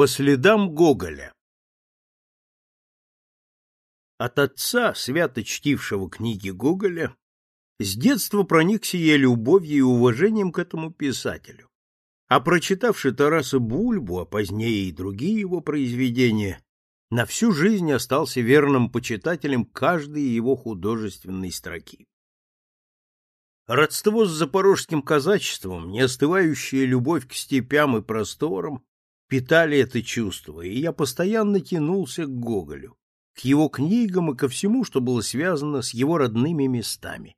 По следам Гоголя От отца, свято чтившего книги Гоголя, с детства проникся я любовью и уважением к этому писателю. А прочитавши Тараса Бульбу, а позднее и другие его произведения, на всю жизнь остался верным почитателем каждой его художественной строки. Родство с запорожским казачеством, неостывающая любовь к степям и просторам питали это чувство, и я постоянно тянулся к Гоголю, к его книгам и ко всему, что было связано с его родными местами.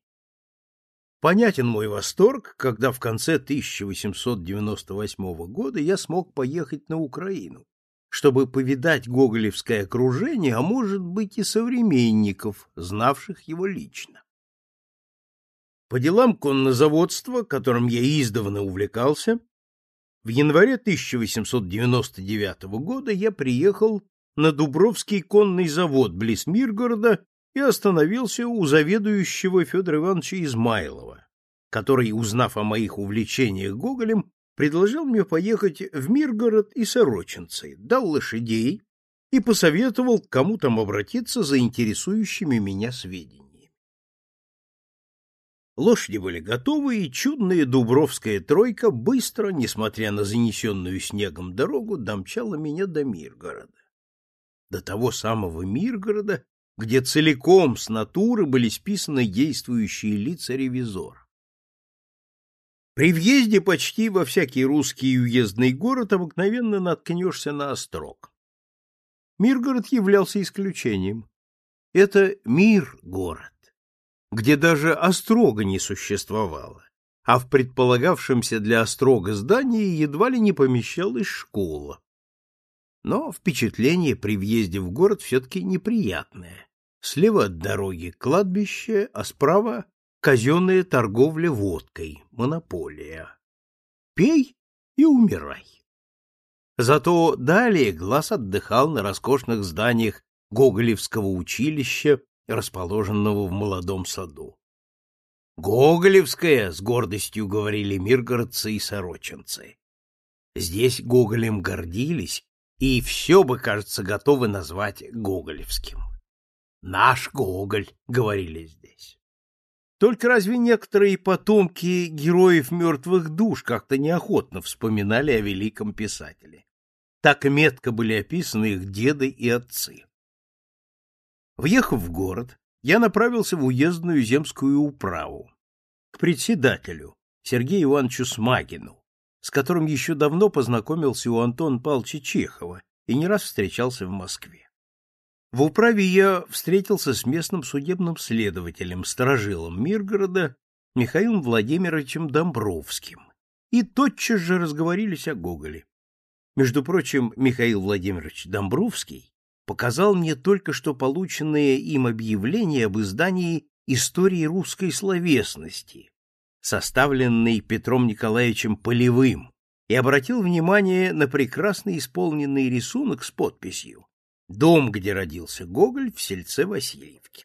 Понятен мой восторг, когда в конце 1898 года я смог поехать на Украину, чтобы повидать гоголевское окружение, а может быть и современников, знавших его лично. По делам коннозаводства, которым я издавна увлекался, в январе 1899 года я приехал на Дубровский конный завод близ Миргорода и остановился у заведующего Федора Ивановича Измайлова, который, узнав о моих увлечениях Гоголем, предложил мне поехать в Миргород и Сорочинцы, дал лошадей и посоветовал, к кому там обратиться за интересующими меня сведениями. Лошади были готовы, и чудная дубровская тройка быстро, несмотря на занесенную снегом дорогу, домчала меня до Миргорода. До того самого Миргорода, где целиком с натуры были списаны действующие лица ревизор. При въезде почти во всякий русский уездный город обыкновенно наткнешься на острог. Миргород являлся исключением. Это мир-город где даже острога не существовало, а в предполагавшемся для острога здании едва ли не помещалась школа. Но впечатление при въезде в город все-таки неприятное. Слева от дороги кладбище, а справа казенная торговля водкой, монополия. Пей и умирай. Зато далее глаз отдыхал на роскошных зданиях Гоголевского училища расположенного в молодом саду. Гоголевская, с гордостью говорили миргородцы и сорочинцы. Здесь Гоголем гордились, и все бы, кажется, готовы назвать Гоголевским. «Наш Гоголь», — говорили здесь. Только разве некоторые потомки героев мертвых душ как-то неохотно вспоминали о великом писателе? Так метко были описаны их деды и отцы. Въехав в город, я направился в уездную земскую управу, к председателю Сергею Ивановичу Смагину, с которым еще давно познакомился у Антона Павловича Чехова и не раз встречался в Москве. В управе я встретился с местным судебным следователем, сторожилом Миргорода Михаилом Владимировичем Домбровским, и тотчас же разговорились о Гоголе. Между прочим, Михаил Владимирович Домбровский показал мне только что полученное им объявление об издании истории русской словесности, составленной Петром Николаевичем Полевым, и обратил внимание на прекрасно исполненный рисунок с подписью «Дом, где родился Гоголь, в сельце Васильевке».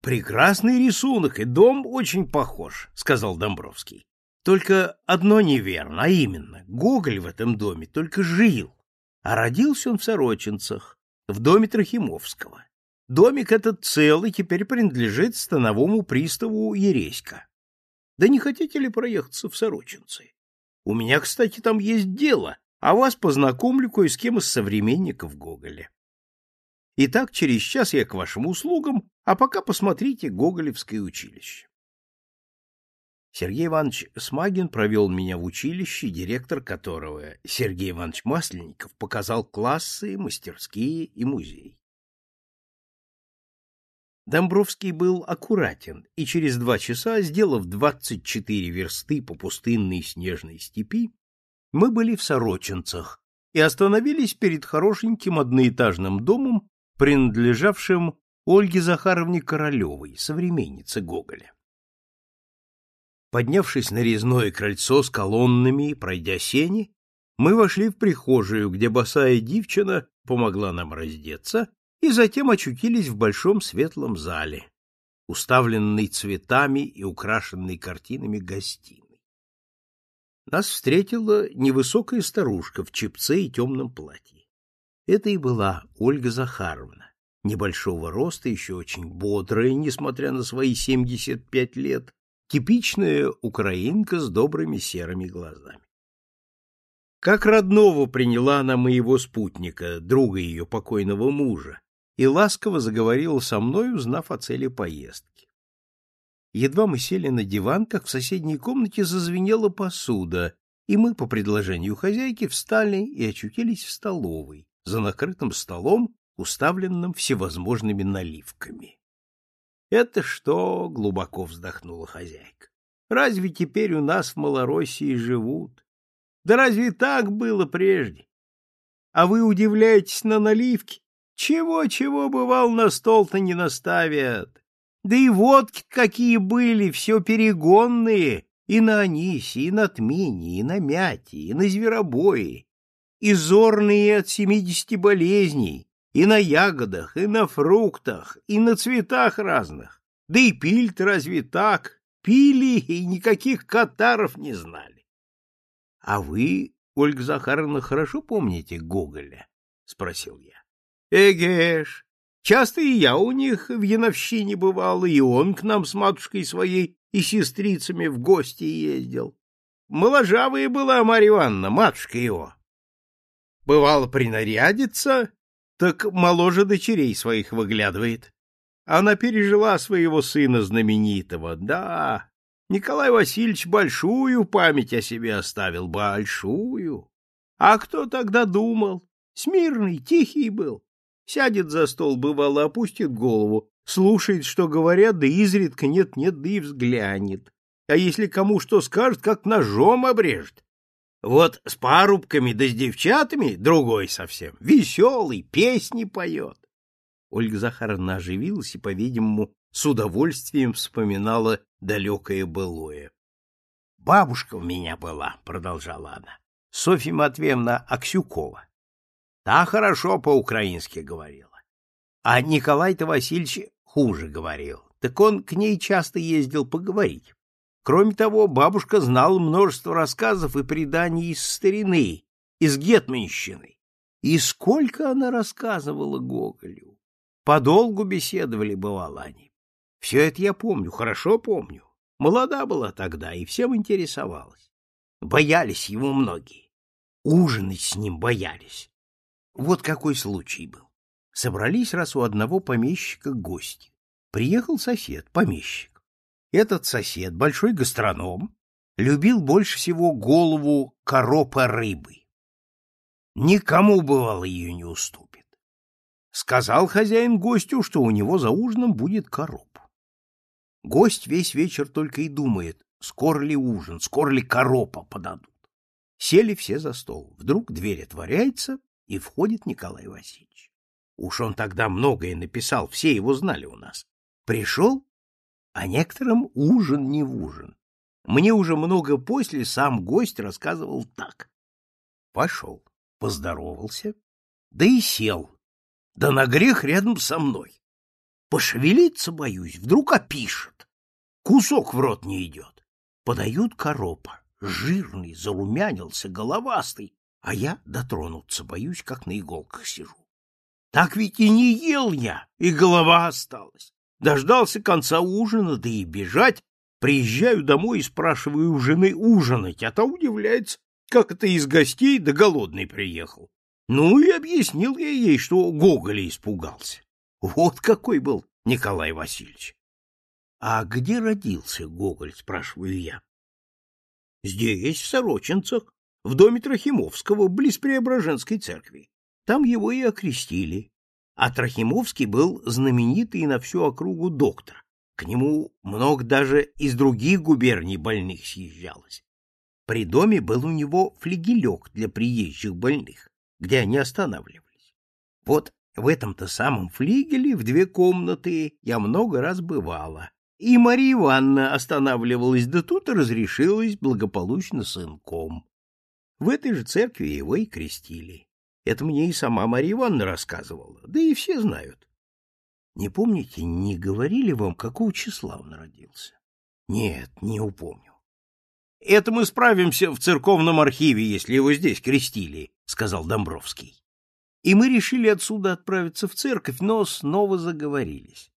«Прекрасный рисунок, и дом очень похож», — сказал Домбровский. «Только одно неверно, а именно, Гоголь в этом доме только жил, а родился он в Сорочинцах, в доме Трохимовского. Домик этот целый теперь принадлежит становому приставу Ереська. Да не хотите ли проехаться в Сорочинцы? У меня, кстати, там есть дело, а вас познакомлю кое с кем из современников Гоголя. Итак, через час я к вашим услугам, а пока посмотрите Гоголевское училище. Сергей Иванович Смагин провел меня в училище, директор которого, Сергей Иванович Масленников, показал классы, мастерские и музей. Домбровский был аккуратен, и через два часа, сделав двадцать четыре версты по пустынной снежной степи, мы были в Сорочинцах и остановились перед хорошеньким одноэтажным домом, принадлежавшим Ольге Захаровне Королевой, современнице Гоголя. Поднявшись на резное крыльцо с колоннами и пройдя сени, мы вошли в прихожую, где босая девчина помогла нам раздеться, и затем очутились в большом светлом зале, уставленный цветами и украшенный картинами гостиной. нас встретила невысокая старушка в чепце и темном платье. Это и была Ольга Захаровна, небольшого роста, еще очень бодрая, несмотря на свои 75 лет, типичная украинка с добрыми серыми глазами. Как родного приняла она моего спутника, друга ее покойного мужа, и ласково заговорила со мной, узнав о цели поездки. Едва мы сели на диван, как в соседней комнате зазвенела посуда, и мы, по предложению хозяйки, встали и очутились в столовой, за накрытым столом, уставленным всевозможными наливками. «Это что?» — глубоко вздохнула хозяйка. «Разве теперь у нас в Малороссии живут? Да разве так было прежде? А вы удивляетесь на наливки? Чего-чего, бывал, на стол-то не наставят. Да и водки какие были, все перегонные, и на анисе, и на тмине, и на мяте, и на зверобое, и зорные от семидесяти болезней, и на ягодах, и на фруктах, и на цветах разных. Да и пиль разве так? Пили и никаких катаров не знали. — А вы, Ольга Захаровна, хорошо помните Гоголя? — спросил я. — Эгеш, часто и я у них в Яновщине бывал, и он к нам с матушкой своей и сестрицами в гости ездил. Моложавая была Марья Ивановна, матушка его. Бывало, принарядится, так моложе дочерей своих выглядывает. Она пережила своего сына знаменитого. Да, Николай Васильевич большую память о себе оставил, большую. А кто тогда думал? Смирный, тихий был. Сядет за стол, бывало, опустит голову, слушает, что говорят, да изредка нет-нет, да и взглянет. А если кому что скажет, как ножом обрежет. Вот с парубками да с девчатами другой совсем, веселый, песни поет. Ольга Захаровна оживилась и, по-видимому, с удовольствием вспоминала далекое былое. — Бабушка у меня была, — продолжала она, — Софья Матвеевна Аксюкова. Та хорошо по-украински говорила. А Николай-то Васильевич хуже говорил, так он к ней часто ездил поговорить. Кроме того, бабушка знала множество рассказов и преданий из старины, из гетманщины. И сколько она рассказывала Гоголю. Подолгу беседовали, бывало, они. Все это я помню, хорошо помню. Молода была тогда и всем интересовалась. Боялись его многие. Ужинать с ним боялись. Вот какой случай был. Собрались раз у одного помещика гости. Приехал сосед, помещик. Этот сосед, большой гастроном, любил больше всего голову коропа рыбы. Никому, бывало, ее не уступит. Сказал хозяин гостю, что у него за ужином будет короп. Гость весь вечер только и думает, скоро ли ужин, скоро ли коропа подадут. Сели все за стол. Вдруг дверь отворяется, и входит Николай Васильевич. Уж он тогда многое написал, все его знали у нас. Пришел а некоторым ужин не в ужин. Мне уже много после сам гость рассказывал так. Пошел, поздоровался, да и сел, да на грех рядом со мной. Пошевелиться боюсь, вдруг опишет. Кусок в рот не идет. Подают коропа, жирный, зарумянился, головастый, а я дотронуться боюсь, как на иголках сижу. Так ведь и не ел я, и голова осталась. Дождался конца ужина, да и бежать. Приезжаю домой и спрашиваю у жены ужинать, а та удивляется, как это из гостей да голодный приехал. Ну и объяснил я ей, что Гоголя испугался. Вот какой был Николай Васильевич. — А где родился Гоголь? — спрашиваю я. — Здесь, в Сорочинцах, в доме Трохимовского, близ Преображенской церкви. Там его и окрестили. А Трохимовский был знаменитый на всю округу доктор. К нему много даже из других губерний больных съезжалось. При доме был у него флигелек для приезжих больных, где они останавливались. Вот в этом-то самом флигеле в две комнаты я много раз бывала. И Мария Ивановна останавливалась, да тут разрешилась благополучно сынком. В этой же церкви его и крестили. Это мне и сама Марья Ивановна рассказывала, да и все знают. Не помните, не говорили вам, какого числа он родился? Нет, не упомню. Это мы справимся в церковном архиве, если его здесь крестили, сказал Домбровский. И мы решили отсюда отправиться в церковь, но снова заговорились.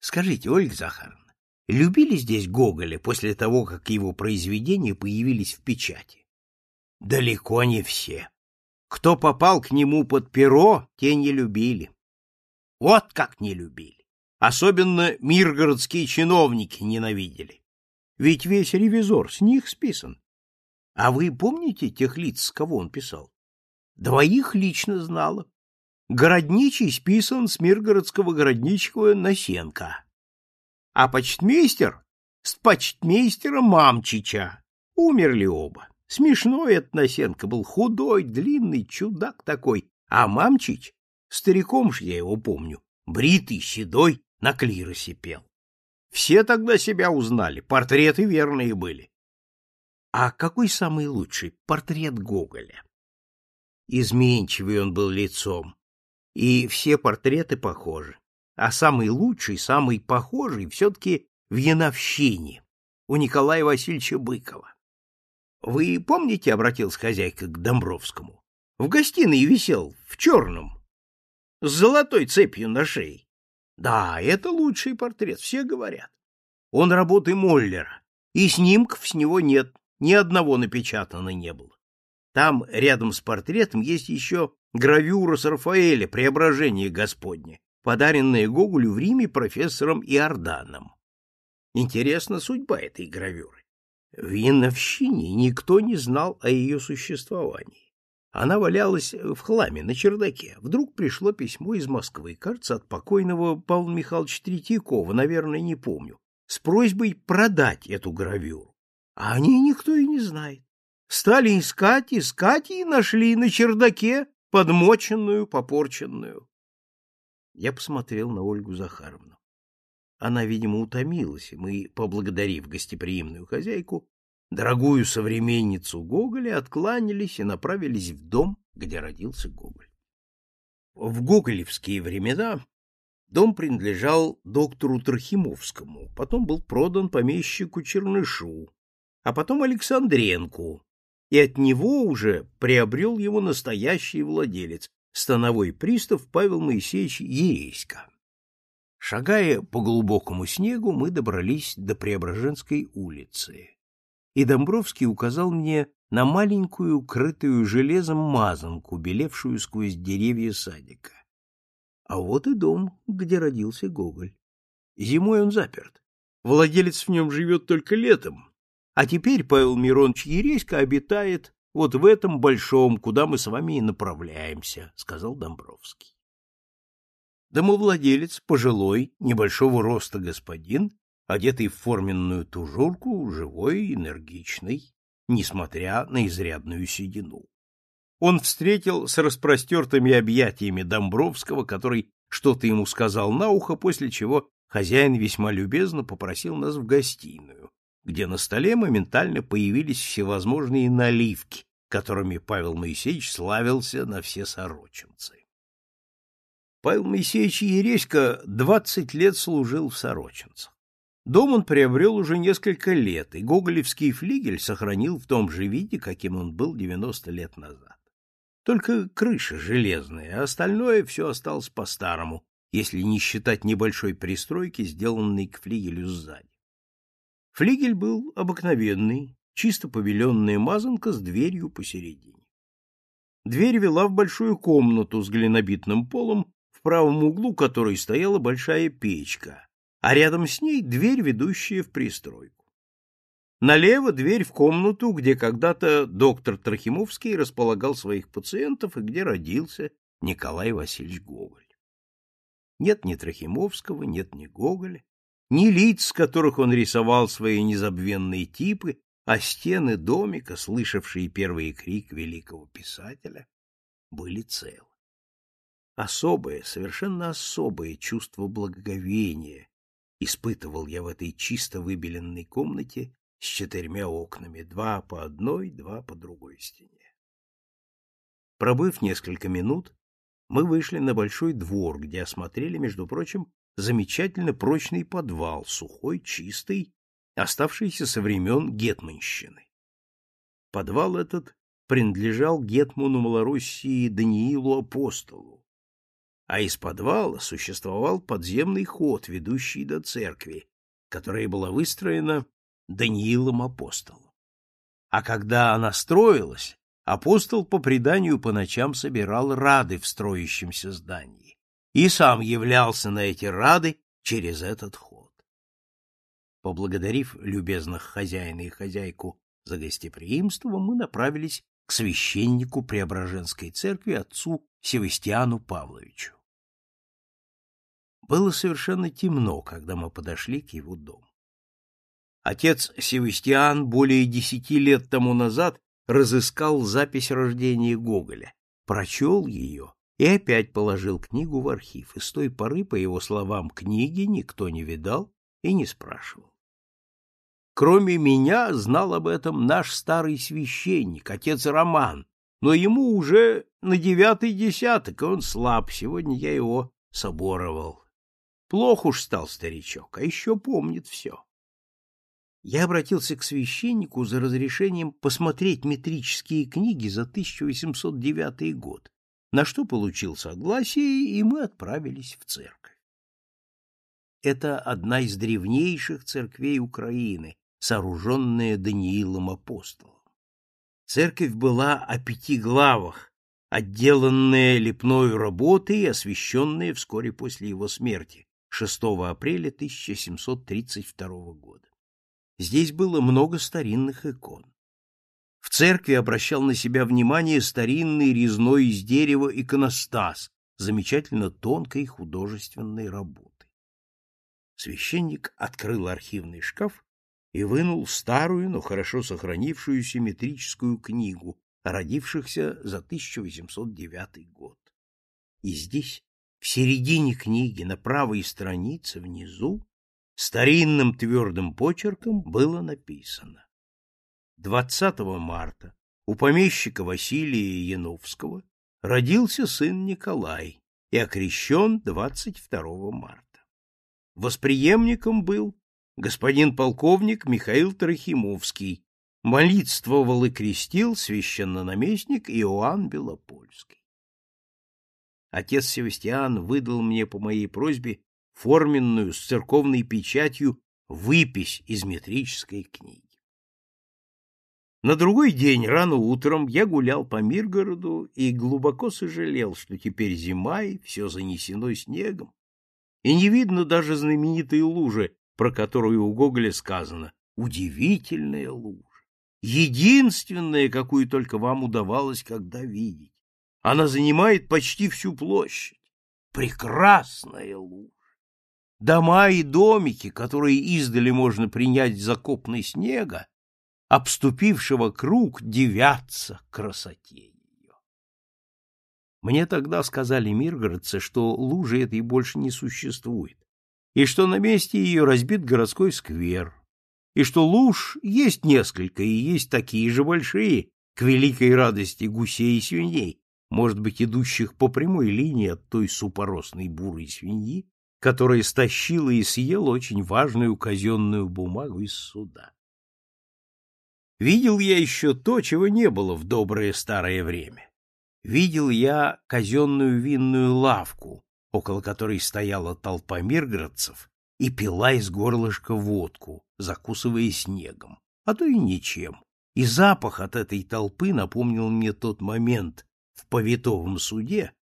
Скажите, Ольга Захаровна, любили здесь Гоголя после того, как его произведения появились в печати? Далеко не все. Кто попал к нему под перо, те не любили. Вот как не любили. Особенно миргородские чиновники ненавидели. Ведь весь ревизор с них списан. А вы помните тех лиц, с кого он писал? Двоих лично знала. Городничий списан с миргородского городничего Насенко. А почтмейстер с почтмейстера Мамчича. Умерли оба. Смешной этот Насенко был, худой, длинный, чудак такой. А Мамчич, стариком ж я его помню, бритый, седой, на клиросе пел. Все тогда себя узнали, портреты верные были. А какой самый лучший портрет Гоголя? Изменчивый он был лицом, и все портреты похожи. А самый лучший, самый похожий все-таки в Яновщине у Николая Васильевича Быкова. Вы помните, обратился хозяйка к Домбровскому, в гостиной висел, в черном, с золотой цепью на шее. Да, это лучший портрет, все говорят. Он работы Моллера, и снимков с него нет, ни одного напечатано не было. Там рядом с портретом есть еще гравюра с Рафаэля «Преображение Господне», подаренная Гоголю в Риме профессором Иорданом. Интересна судьба этой гравюры. В Яновщине никто не знал о ее существовании. Она валялась в хламе на чердаке. Вдруг пришло письмо из Москвы, кажется, от покойного Павла Михайловича Третьякова, наверное, не помню, с просьбой продать эту гравюру. А о ней никто и не знает. Стали искать, искать и нашли на чердаке подмоченную, попорченную. Я посмотрел на Ольгу Захаровну. Она, видимо, утомилась, и мы, поблагодарив гостеприимную хозяйку, дорогую современницу Гоголя, откланялись и направились в дом, где родился Гоголь. В гоголевские времена дом принадлежал доктору Трохимовскому, потом был продан помещику Чернышу, а потом Александренку, и от него уже приобрел его настоящий владелец, становой пристав Павел Моисеевич Ереська. Шагая по глубокому снегу, мы добрались до Преображенской улицы, и Домбровский указал мне на маленькую, крытую железом мазанку, белевшую сквозь деревья садика. А вот и дом, где родился Гоголь. Зимой он заперт. Владелец в нем живет только летом, а теперь Павел Миронович Ереська обитает вот в этом большом, куда мы с вами и направляемся, — сказал Домбровский. Домовладелец, пожилой, небольшого роста господин, одетый в форменную тужурку, живой и энергичный, несмотря на изрядную седину. Он встретил с распростертыми объятиями Домбровского, который что-то ему сказал на ухо, после чего хозяин весьма любезно попросил нас в гостиную, где на столе моментально появились всевозможные наливки, которыми Павел Моисеевич славился на все сорочинцы. Павел Моисеевич Ереська двадцать лет служил в Сорочинцах. Дом он приобрел уже несколько лет, и гоголевский флигель сохранил в том же виде, каким он был девяносто лет назад. Только крыша железная, а остальное все осталось по-старому, если не считать небольшой пристройки, сделанной к флигелю сзади. Флигель был обыкновенный, чисто побеленная мазанка с дверью посередине. Дверь вела в большую комнату с глинобитным полом, в правом углу которой стояла большая печка, а рядом с ней дверь, ведущая в пристройку. Налево дверь в комнату, где когда-то доктор Трохимовский располагал своих пациентов и где родился Николай Васильевич Гоголь. Нет ни Трохимовского, нет ни Гоголя, ни лиц, с которых он рисовал свои незабвенные типы, а стены домика, слышавшие первый крик великого писателя, были целы. Особое, совершенно особое чувство благоговения испытывал я в этой чисто выбеленной комнате с четырьмя окнами, два по одной, два по другой стене. Пробыв несколько минут, мы вышли на большой двор, где осмотрели, между прочим, замечательно прочный подвал, сухой, чистый, оставшийся со времен Гетманщины. Подвал этот принадлежал гетману Малороссии Даниилу Апостолу, а из подвала существовал подземный ход, ведущий до церкви, которая была выстроена Даниилом Апостолом. А когда она строилась, апостол по преданию по ночам собирал рады в строящемся здании и сам являлся на эти рады через этот ход. Поблагодарив любезных хозяина и хозяйку за гостеприимство, мы направились к священнику Преображенской церкви отцу Севастьяну Павловичу. Было совершенно темно, когда мы подошли к его дому. Отец Севастьян более десяти лет тому назад разыскал запись рождения Гоголя, прочел ее и опять положил книгу в архив, и с той поры, по его словам, книги никто не видал и не спрашивал. Кроме меня знал об этом наш старый священник, отец Роман, но ему уже на девятый десяток, и он слаб, сегодня я его соборовал. Плох уж стал старичок, а еще помнит все я обратился к священнику за разрешением посмотреть метрические книги за 1809 год, на что получил согласие, и мы отправились в церковь. Это одна из древнейших церквей Украины, сооруженная Даниилом Апостолом. Церковь была о пяти главах, отделанная лепной работой и освященная вскоре после его смерти, 6 апреля 1732 года. Здесь было много старинных икон. В церкви обращал на себя внимание старинный резной из дерева иконостас, замечательно тонкой художественной работы. Священник открыл архивный шкаф и вынул старую, но хорошо сохранившуюся метрическую книгу родившихся за 1809 год. И здесь, в середине книги, на правой странице внизу, старинным твердым почерком было написано 20 марта у помещика Василия Яновского родился сын Николай и окрещен 22 марта. Восприемником был господин полковник Михаил Трохимовский, молитствовал и крестил священнонаместник Иоанн Белопольский. Отец Севастьян выдал мне по моей просьбе форменную с церковной печатью выпись из метрической книги. На другой день рано утром я гулял по Миргороду и глубоко сожалел, что теперь зима и все занесено снегом, и не видно даже знаменитой лужи, про которую у Гоголя сказано «удивительная лужа, единственная, какую только вам удавалось когда видеть. Она занимает почти всю площадь. Прекрасная лужа! дома и домики, которые издали можно принять за копной снега, обступившего круг, девятся красоте ее. Мне тогда сказали миргородцы, что лужи этой больше не существует, и что на месте ее разбит городской сквер, и что луж есть несколько, и есть такие же большие, к великой радости гусей и свиней, может быть, идущих по прямой линии от той супоросной бурой свиньи, который стащил и съел очень важную казенную бумагу из суда. Видел я еще то, чего не было в доброе старое время. Видел я казенную винную лавку, около которой стояла толпа миргородцев и пила из горлышка водку, закусывая снегом, а то и ничем. И запах от этой толпы напомнил мне тот момент в повитовом суде,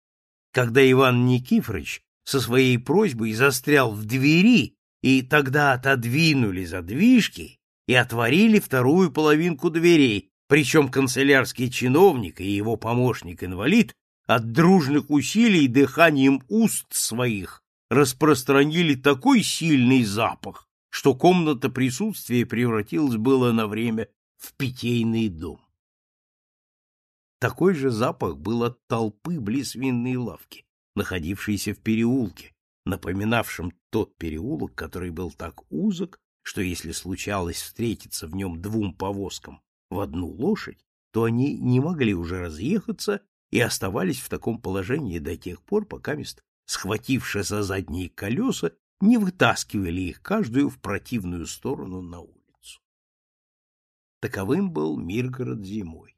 когда Иван Никифорович со своей просьбой застрял в двери, и тогда отодвинули задвижки и отворили вторую половинку дверей, причем канцелярский чиновник и его помощник-инвалид от дружных усилий дыханием уст своих распространили такой сильный запах, что комната присутствия превратилась было на время в питейный дом. Такой же запах был от толпы близ винной лавки находившийся в переулке, напоминавшем тот переулок, который был так узок, что если случалось встретиться в нем двум повозкам в одну лошадь, то они не могли уже разъехаться и оставались в таком положении до тех пор, пока мест, схватившись за задние колеса, не вытаскивали их каждую в противную сторону на улицу. Таковым был Миргород зимой.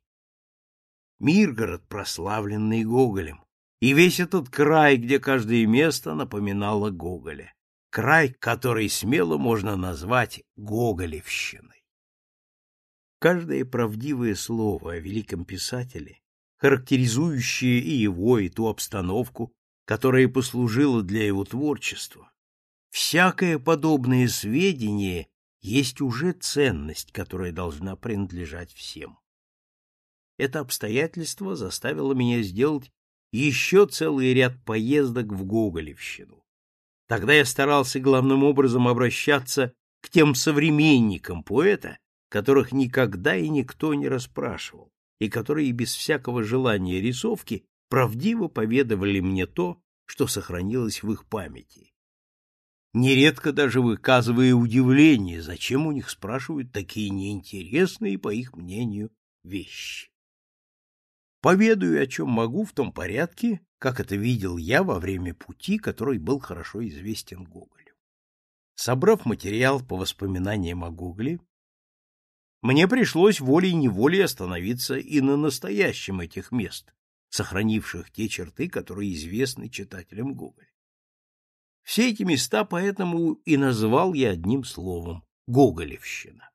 Миргород, прославленный Гоголем, и весь этот край, где каждое место напоминало Гоголя. Край, который смело можно назвать Гоголевщиной. Каждое правдивое слово о великом писателе, характеризующее и его, и ту обстановку, которая послужила для его творчества, всякое подобное сведение есть уже ценность, которая должна принадлежать всем. Это обстоятельство заставило меня сделать еще целый ряд поездок в Гоголевщину. Тогда я старался главным образом обращаться к тем современникам поэта, которых никогда и никто не расспрашивал, и которые без всякого желания рисовки правдиво поведовали мне то, что сохранилось в их памяти. Нередко даже выказывая удивление, зачем у них спрашивают такие неинтересные, по их мнению, вещи. Поведаю, о чем могу, в том порядке, как это видел я во время пути, который был хорошо известен Гоголю. Собрав материал по воспоминаниям о Гоголе, мне пришлось волей-неволей остановиться и на настоящем этих мест, сохранивших те черты, которые известны читателям Гоголя. Все эти места поэтому и назвал я одним словом — Гоголевщина.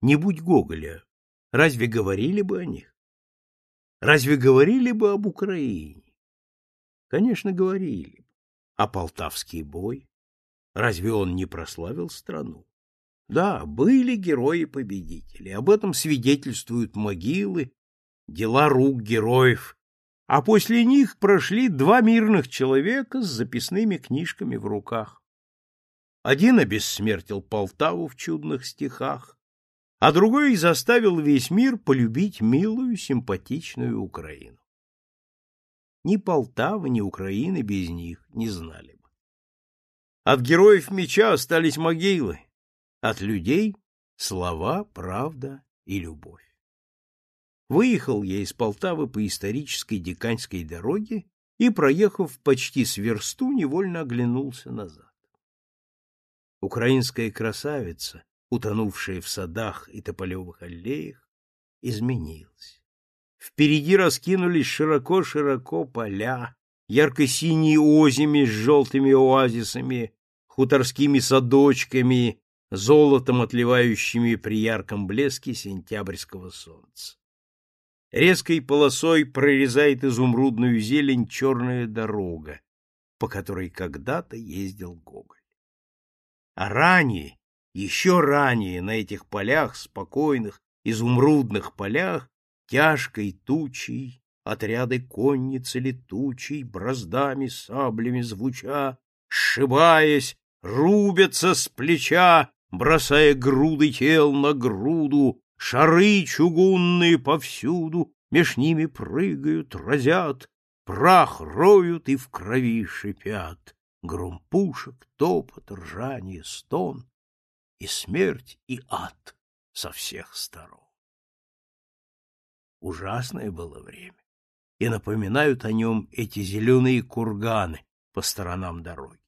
Не будь Гоголя, разве говорили бы о них? Разве говорили бы об Украине? Конечно, говорили. А Полтавский бой? Разве он не прославил страну? Да, были герои-победители, об этом свидетельствуют могилы, дела рук героев, а после них прошли два мирных человека с записными книжками в руках. Один обессмертил Полтаву в чудных стихах, а другой заставил весь мир полюбить милую, симпатичную Украину. Ни Полтавы, ни Украины без них не знали бы. От героев меча остались могилы, от людей — слова, правда и любовь. Выехал я из Полтавы по исторической Диканьской дороге и, проехав почти с версту, невольно оглянулся назад. Украинская красавица, утонувшая в садах и тополевых аллеях, изменилась. Впереди раскинулись широко-широко поля, ярко-синие озими с желтыми оазисами, хуторскими садочками, золотом отливающими при ярком блеске сентябрьского солнца. Резкой полосой прорезает изумрудную зелень черная дорога, по которой когда-то ездил Гоголь. А ранее, еще ранее на этих полях, спокойных, изумрудных полях, тяжкой тучей, отряды конницы летучей, браздами, саблями звуча, сшибаясь, рубятся с плеча, бросая груды тел на груду, Шары чугунные повсюду, меж ними прыгают, разят, Прах роют и в крови шипят. Гром пушек, топот, ржание, стон И смерть, и ад со всех сторон. Ужасное было время, и напоминают о нем эти зеленые курганы по сторонам дороги.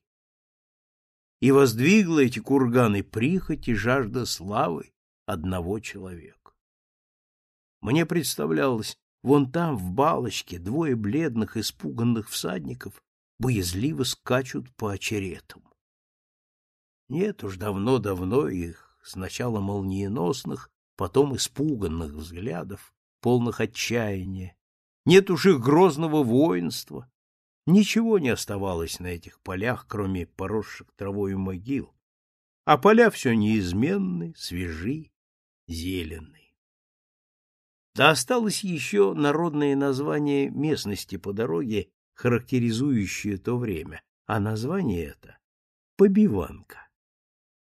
И воздвигла эти курганы прихоть и жажда славы одного человека. Мне представлялось, вон там, в балочке, двое бледных, испуганных всадников боязливо скачут по очеретам. Нет уж, давно-давно их, сначала молниеносных, потом испуганных взглядов, полных отчаяния. Нет уж их грозного воинства. Ничего не оставалось на этих полях, кроме поросших травою могил. А поля все неизменны, свежи, зеленый. Да осталось еще народное название местности по дороге, характеризующее то время, а название это — Побиванка.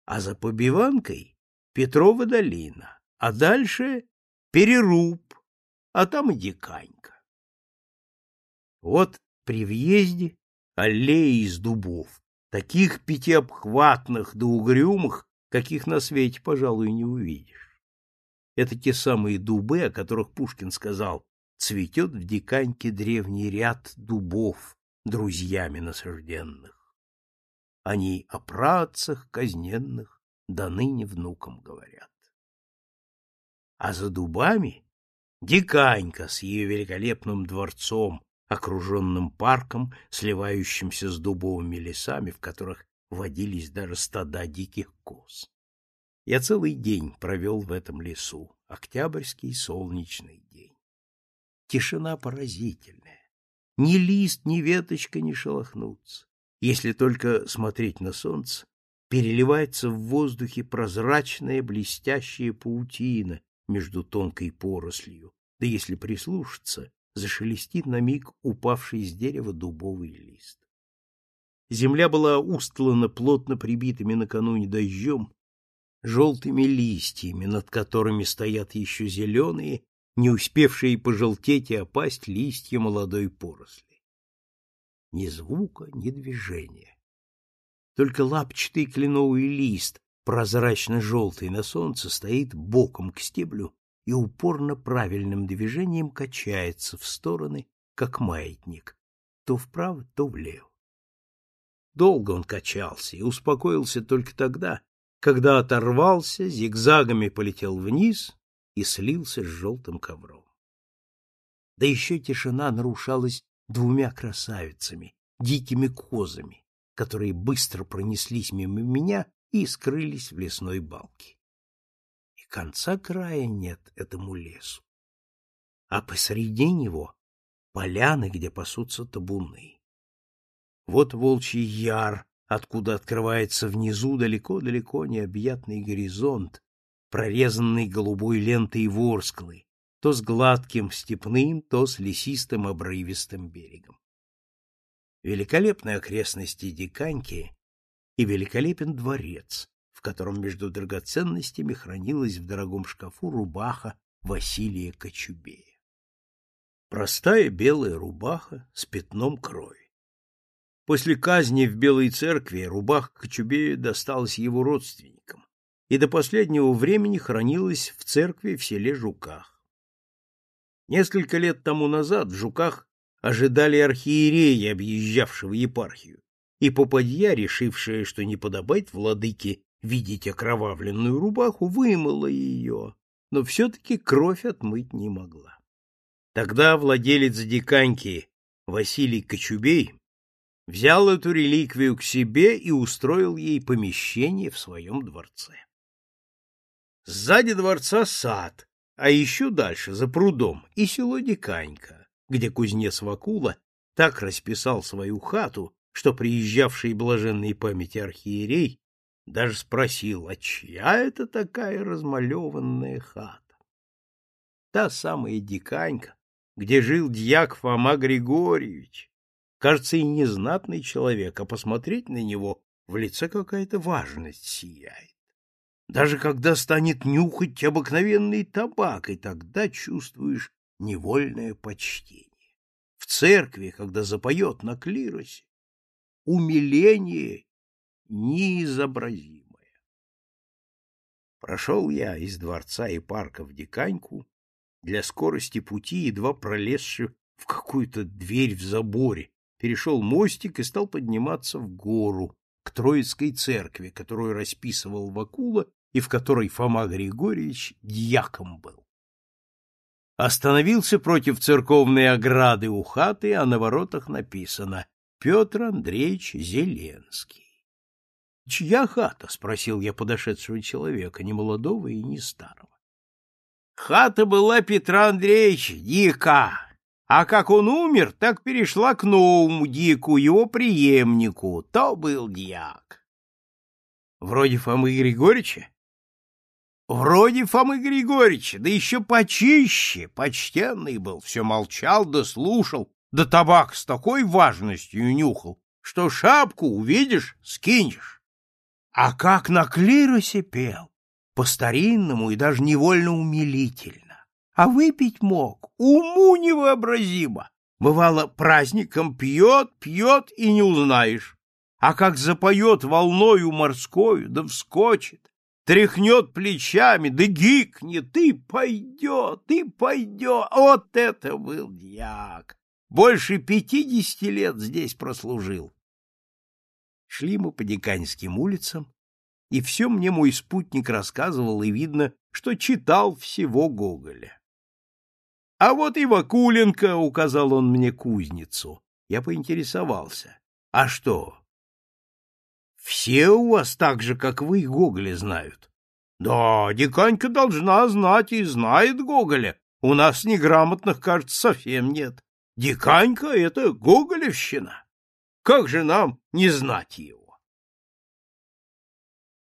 А за Побиванкой — Петрова долина, а дальше — Переруб, а там и Диканька. Вот при въезде аллеи из дубов, таких пятиобхватных да угрюмых, каких на свете, пожалуй, не увидишь. Это те самые дубы, о которых Пушкин сказал «Цветет в диканьке древний ряд дубов, друзьями насажденных». Они о працах казненных до ныне внукам говорят. а за дубами Диканька с ее великолепным дворцом, окруженным парком, сливающимся с дубовыми лесами, в которых водились даже стада диких коз. Я целый день провел в этом лесу, октябрьский солнечный день. Тишина поразительная. Ни лист, ни веточка не шелохнутся. Если только смотреть на солнце, переливается в воздухе прозрачная блестящая паутина между тонкой порослью, да если прислушаться, зашелестит на миг упавший с дерева дубовый лист. Земля была устлана плотно прибитыми накануне дождем желтыми листьями, над которыми стоят еще зеленые, не успевшие пожелтеть и опасть листья молодой поросли. Ни звука, ни движения. Только лапчатый кленовый лист, прозрачно-желтый на солнце, стоит боком к стеблю и упорно правильным движением качается в стороны, как маятник, то вправо, то влево. Долго он качался и успокоился только тогда, когда оторвался, зигзагами полетел вниз и слился с желтым ковром. Да еще тишина нарушалась двумя красавицами, дикими козами, которые быстро пронеслись мимо меня и скрылись в лесной балке. Конца края нет этому лесу. А посреди него поляны, где пасутся табуны. Вот волчий яр, откуда открывается внизу далеко-далеко необъятный горизонт, прорезанный голубой лентой ворсклы, то с гладким степным, то с лесистым обрывистым берегом. Великолепные окрестности Диканьки и великолепен дворец, в котором между драгоценностями хранилась в дорогом шкафу рубаха Василия Кочубея. Простая белая рубаха с пятном крови. После казни в Белой церкви рубаха Кочубея досталась его родственникам и до последнего времени хранилась в церкви в селе Жуках. Несколько лет тому назад в Жуках ожидали архиерея, объезжавшего епархию, и попадья, решившая, что не подобает владыке видеть окровавленную рубаху, вымыла ее, но все-таки кровь отмыть не могла. Тогда владелец диканьки Василий Кочубей взял эту реликвию к себе и устроил ей помещение в своем дворце. Сзади дворца сад, а еще дальше, за прудом, и село Диканька, где кузнец Вакула так расписал свою хату, что приезжавший блаженной памяти архиерей даже спросил, а чья это такая размалеванная хата? Та самая диканька, где жил дьяк Фома Григорьевич. Кажется, и незнатный человек, а посмотреть на него в лице какая-то важность сияет. Даже когда станет нюхать обыкновенный табак, и тогда чувствуешь невольное почтение. В церкви, когда запоет на клиросе, умиление неизобразимое. Прошел я из дворца и парка в Диканьку, для скорости пути едва пролезши в какую-то дверь в заборе, перешел мостик и стал подниматься в гору, к Троицкой церкви, которую расписывал Вакула и в которой Фома Григорьевич дьяком был. Остановился против церковной ограды у хаты, а на воротах написано Петр Андреевич Зеленский. — Чья хата? — спросил я подошедшего человека, не молодого и не старого. — Хата была Петра Андреевича, дика, а как он умер, так перешла к новому дику, его преемнику, то был дьяк. — Вроде Фомы Григорьевича? — Вроде Фомы Григорьевича, да еще почище, почтенный был, все молчал да слушал, да табак с такой важностью нюхал, что шапку увидишь — скинешь. А как на клиросе пел, по-старинному и даже невольно умилительно. А выпить мог, уму невообразимо. Бывало, праздником пьет, пьет и не узнаешь. А как запоет волною морскою, да вскочит, тряхнет плечами, да гикнет, и пойдет, и пойдет. Вот это был дьяк! Больше пятидесяти лет здесь прослужил. Шли мы по Диканьским улицам, и все мне мой спутник рассказывал, и, видно, что читал всего Гоголя. А вот и Вакуленко, указал он мне кузницу. Я поинтересовался. А что? Все у вас так же, как вы, Гоголя знают. Да, Диканька должна знать и знает Гоголя. У нас неграмотных, кажется, совсем нет. Диканька — это Гоголевщина. Как же нам не знать его?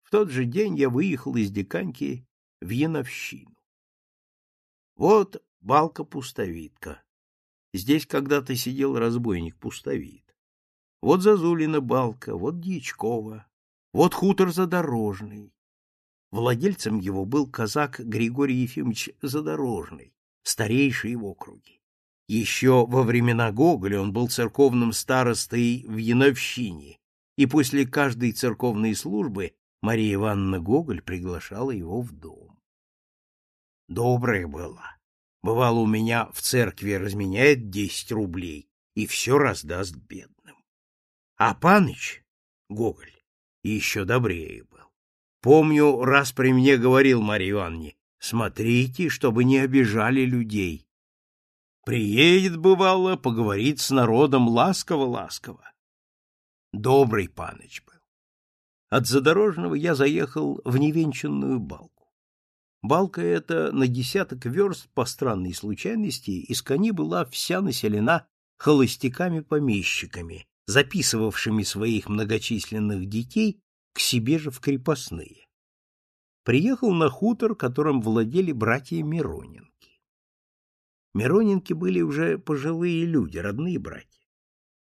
В тот же день я выехал из Диканьки в Яновщину. Вот балка-пустовитка. Здесь когда-то сидел разбойник-пустовит. Вот Зазулина балка, вот Дьячкова, вот хутор Задорожный. Владельцем его был казак Григорий Ефимович Задорожный, старейший в округе. Еще во времена Гоголя он был церковным старостой в Яновщине, и после каждой церковной службы Мария Ивановна Гоголь приглашала его в дом. Добрая была. Бывало, у меня в церкви разменяет десять рублей и все раздаст бедным. А паныч, Гоголь, еще добрее был. Помню, раз при мне говорил Марье Ивановне, смотрите, чтобы не обижали людей. Приедет, бывало, поговорит с народом ласково-ласково. Добрый паныч был. От задорожного я заехал в невенчанную балку. Балка эта на десяток верст по странной случайности из кони была вся населена холостяками-помещиками, записывавшими своих многочисленных детей к себе же в крепостные. Приехал на хутор, которым владели братья Мироненки. Мироненки были уже пожилые люди, родные братья.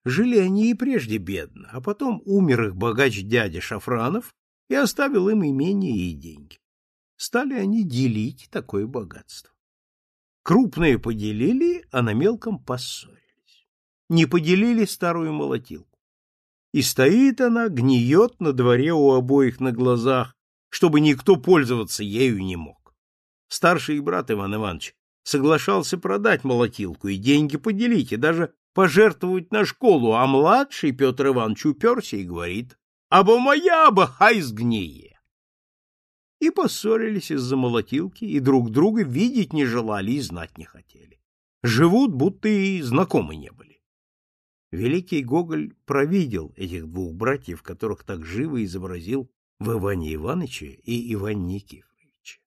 Жили они и прежде бедно, а потом умер их богач дядя Шафранов и оставил им имение и деньги стали они делить такое богатство. Крупные поделили, а на мелком поссорились. Не поделили старую молотилку. И стоит она, гниет на дворе у обоих на глазах, чтобы никто пользоваться ею не мог. Старший брат Иван Иванович соглашался продать молотилку и деньги поделить, и даже пожертвовать на школу, а младший Петр Иванович уперся и говорит, «Або моя, або хай сгние!» и поссорились из-за молотилки, и друг друга видеть не желали и знать не хотели. Живут, будто и знакомы не были. Великий Гоголь провидел этих двух братьев, которых так живо изобразил в Иване Ивановиче и Иване Никифоровиче.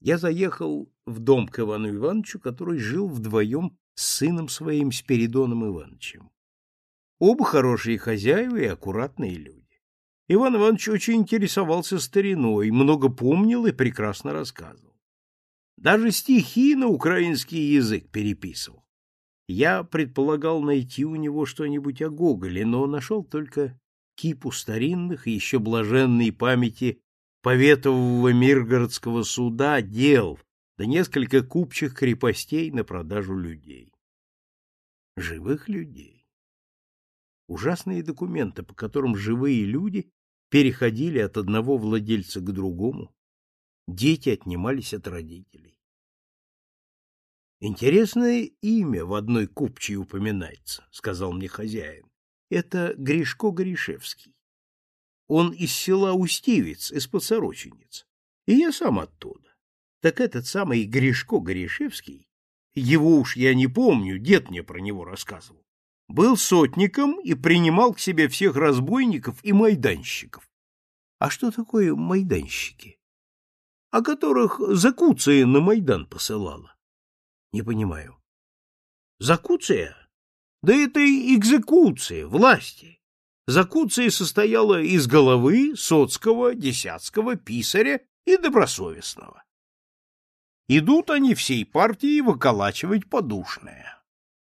Я заехал в дом к Ивану Ивановичу, который жил вдвоем с сыном своим Спиридоном Ивановичем. Оба хорошие хозяева и аккуратные люди. Иван Иванович очень интересовался стариной, много помнил и прекрасно рассказывал. Даже стихи на украинский язык переписывал. Я предполагал найти у него что-нибудь о Гоголе, но нашел только кипу старинных и еще блаженной памяти поветового Миргородского суда дел, да несколько купчих крепостей на продажу людей. Живых людей. Ужасные документы, по которым живые люди переходили от одного владельца к другому, дети отнимались от родителей. Интересное имя в одной купчей упоминается, сказал мне хозяин. Это Гришко Гришевский. Он из села Устивец, из Подсороченец. И я сам оттуда. Так этот самый Гришко Гришевский, его уж я не помню, дед мне про него рассказывал, был сотником и принимал к себе всех разбойников и майданщиков. А что такое майданщики? О которых Закуция на Майдан посылала. Не понимаю. Закуция? Да это и экзекуция, власти. Закуция состояла из головы, соцкого, десятского, писаря и добросовестного. Идут они всей партией выколачивать подушное.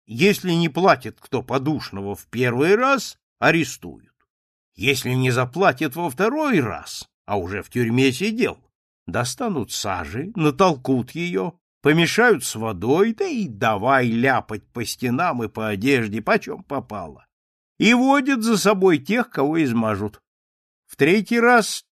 Если не платит кто подушного в первый раз, арестуют. Если не заплатит во второй раз, а уже в тюрьме сидел, достанут сажи, натолкут ее, помешают с водой, да и давай ляпать по стенам и по одежде, почем попало. И водят за собой тех, кого измажут. В третий раз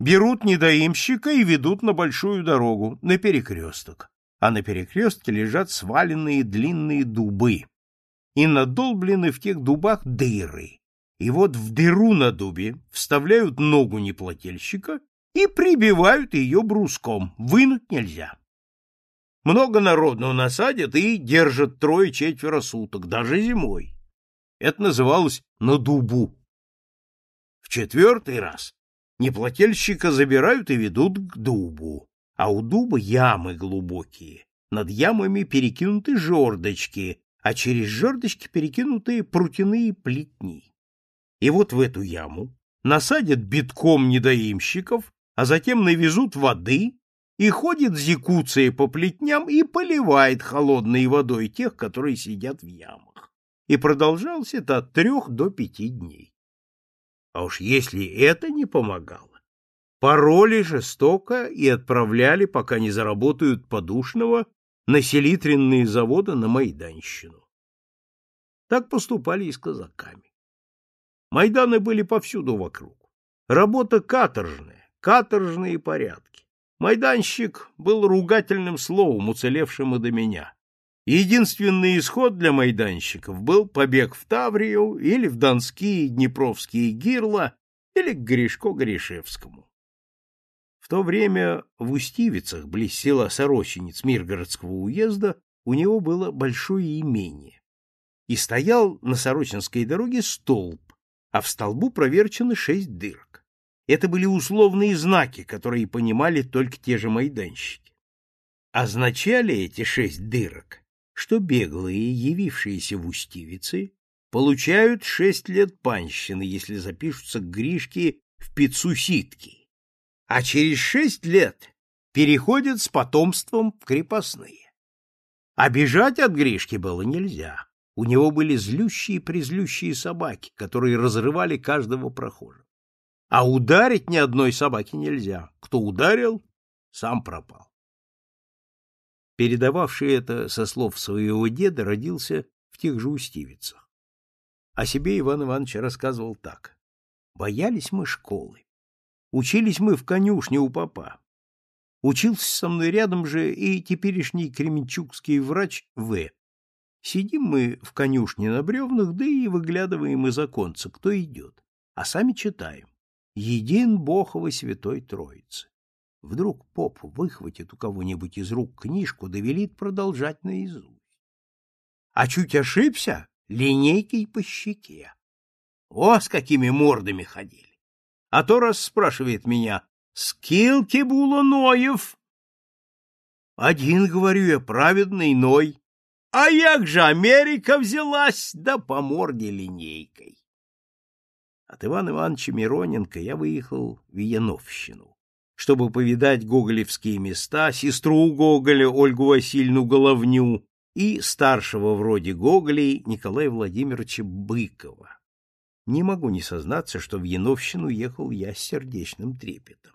берут недоимщика и ведут на большую дорогу, на перекресток а на перекрестке лежат сваленные длинные дубы, и надолблены в тех дубах дыры. И вот в дыру на дубе вставляют ногу неплательщика и прибивают ее бруском, вынуть нельзя. Много народного насадят и держат трое-четверо суток, даже зимой. Это называлось «на дубу». В четвертый раз неплательщика забирают и ведут к дубу, а у дуба ямы глубокие, над ямами перекинуты жердочки, а через жердочки перекинуты прутяные плетни. И вот в эту яму насадят битком недоимщиков, а затем навезут воды и ходит зикуция по плетням и поливает холодной водой тех, которые сидят в ямах. И продолжалось это от трех до пяти дней. А уж если это не помогало, пороли жестоко и отправляли, пока не заработают подушного, на селитренные заводы на Майданщину. Так поступали и с казаками. Майданы были повсюду вокруг. Работа каторжная, каторжные порядки. Майданщик был ругательным словом, уцелевшим и до меня. Единственный исход для майданщиков был побег в Таврию или в Донские Днепровские гирла или к Гришко-Гришевскому. В то время в Устивицах, близ села Сорочинец Миргородского уезда, у него было большое имение. И стоял на Сорочинской дороге столб, а в столбу проверчены шесть дырок. Это были условные знаки, которые понимали только те же майданщики. Означали эти шесть дырок, что беглые, явившиеся в Устивице, получают шесть лет панщины, если запишутся к Гришке в пиццу ситки, а через шесть лет переходят с потомством в крепостные. А бежать от Гришки было нельзя. У него были злющие-призлющие собаки, которые разрывали каждого прохожего. А ударить ни одной собаки нельзя. Кто ударил, сам пропал. Передававший это со слов своего деда родился в тех же Устивицах. О себе Иван Иванович рассказывал так. Боялись мы школы. Учились мы в конюшне у папа. Учился со мной рядом же и теперешний кременчугский врач В. Сидим мы в конюшне на бревнах, да и выглядываем из оконца, кто идет, а сами читаем един Бог во Святой Троице. Вдруг поп выхватит у кого-нибудь из рук книжку да велит продолжать наизусть. А чуть ошибся — линейкой по щеке. О, с какими мордами ходили! А то раз спрашивает меня, скилки было Ноев? Один, говорю я, праведный Ной. А як же Америка взялась, да по морде линейкой. От Ивана Ивановича Мироненко я выехал в Яновщину, чтобы повидать гоголевские места, сестру Гоголя Ольгу Васильевну Головню и старшего вроде Гоголей Николая Владимировича Быкова. Не могу не сознаться, что в Яновщину ехал я с сердечным трепетом.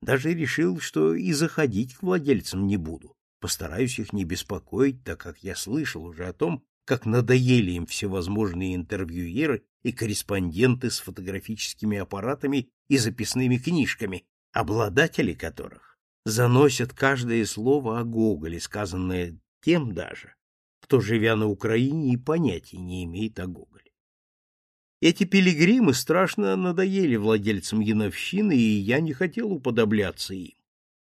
Даже решил, что и заходить к владельцам не буду. Постараюсь их не беспокоить, так как я слышал уже о том, как надоели им всевозможные интервьюеры и корреспонденты с фотографическими аппаратами и записными книжками, обладатели которых заносят каждое слово о Гоголе, сказанное тем даже, кто, живя на Украине, и понятия не имеет о Гоголе. Эти пилигримы страшно надоели владельцам Яновщины, и я не хотел уподобляться им.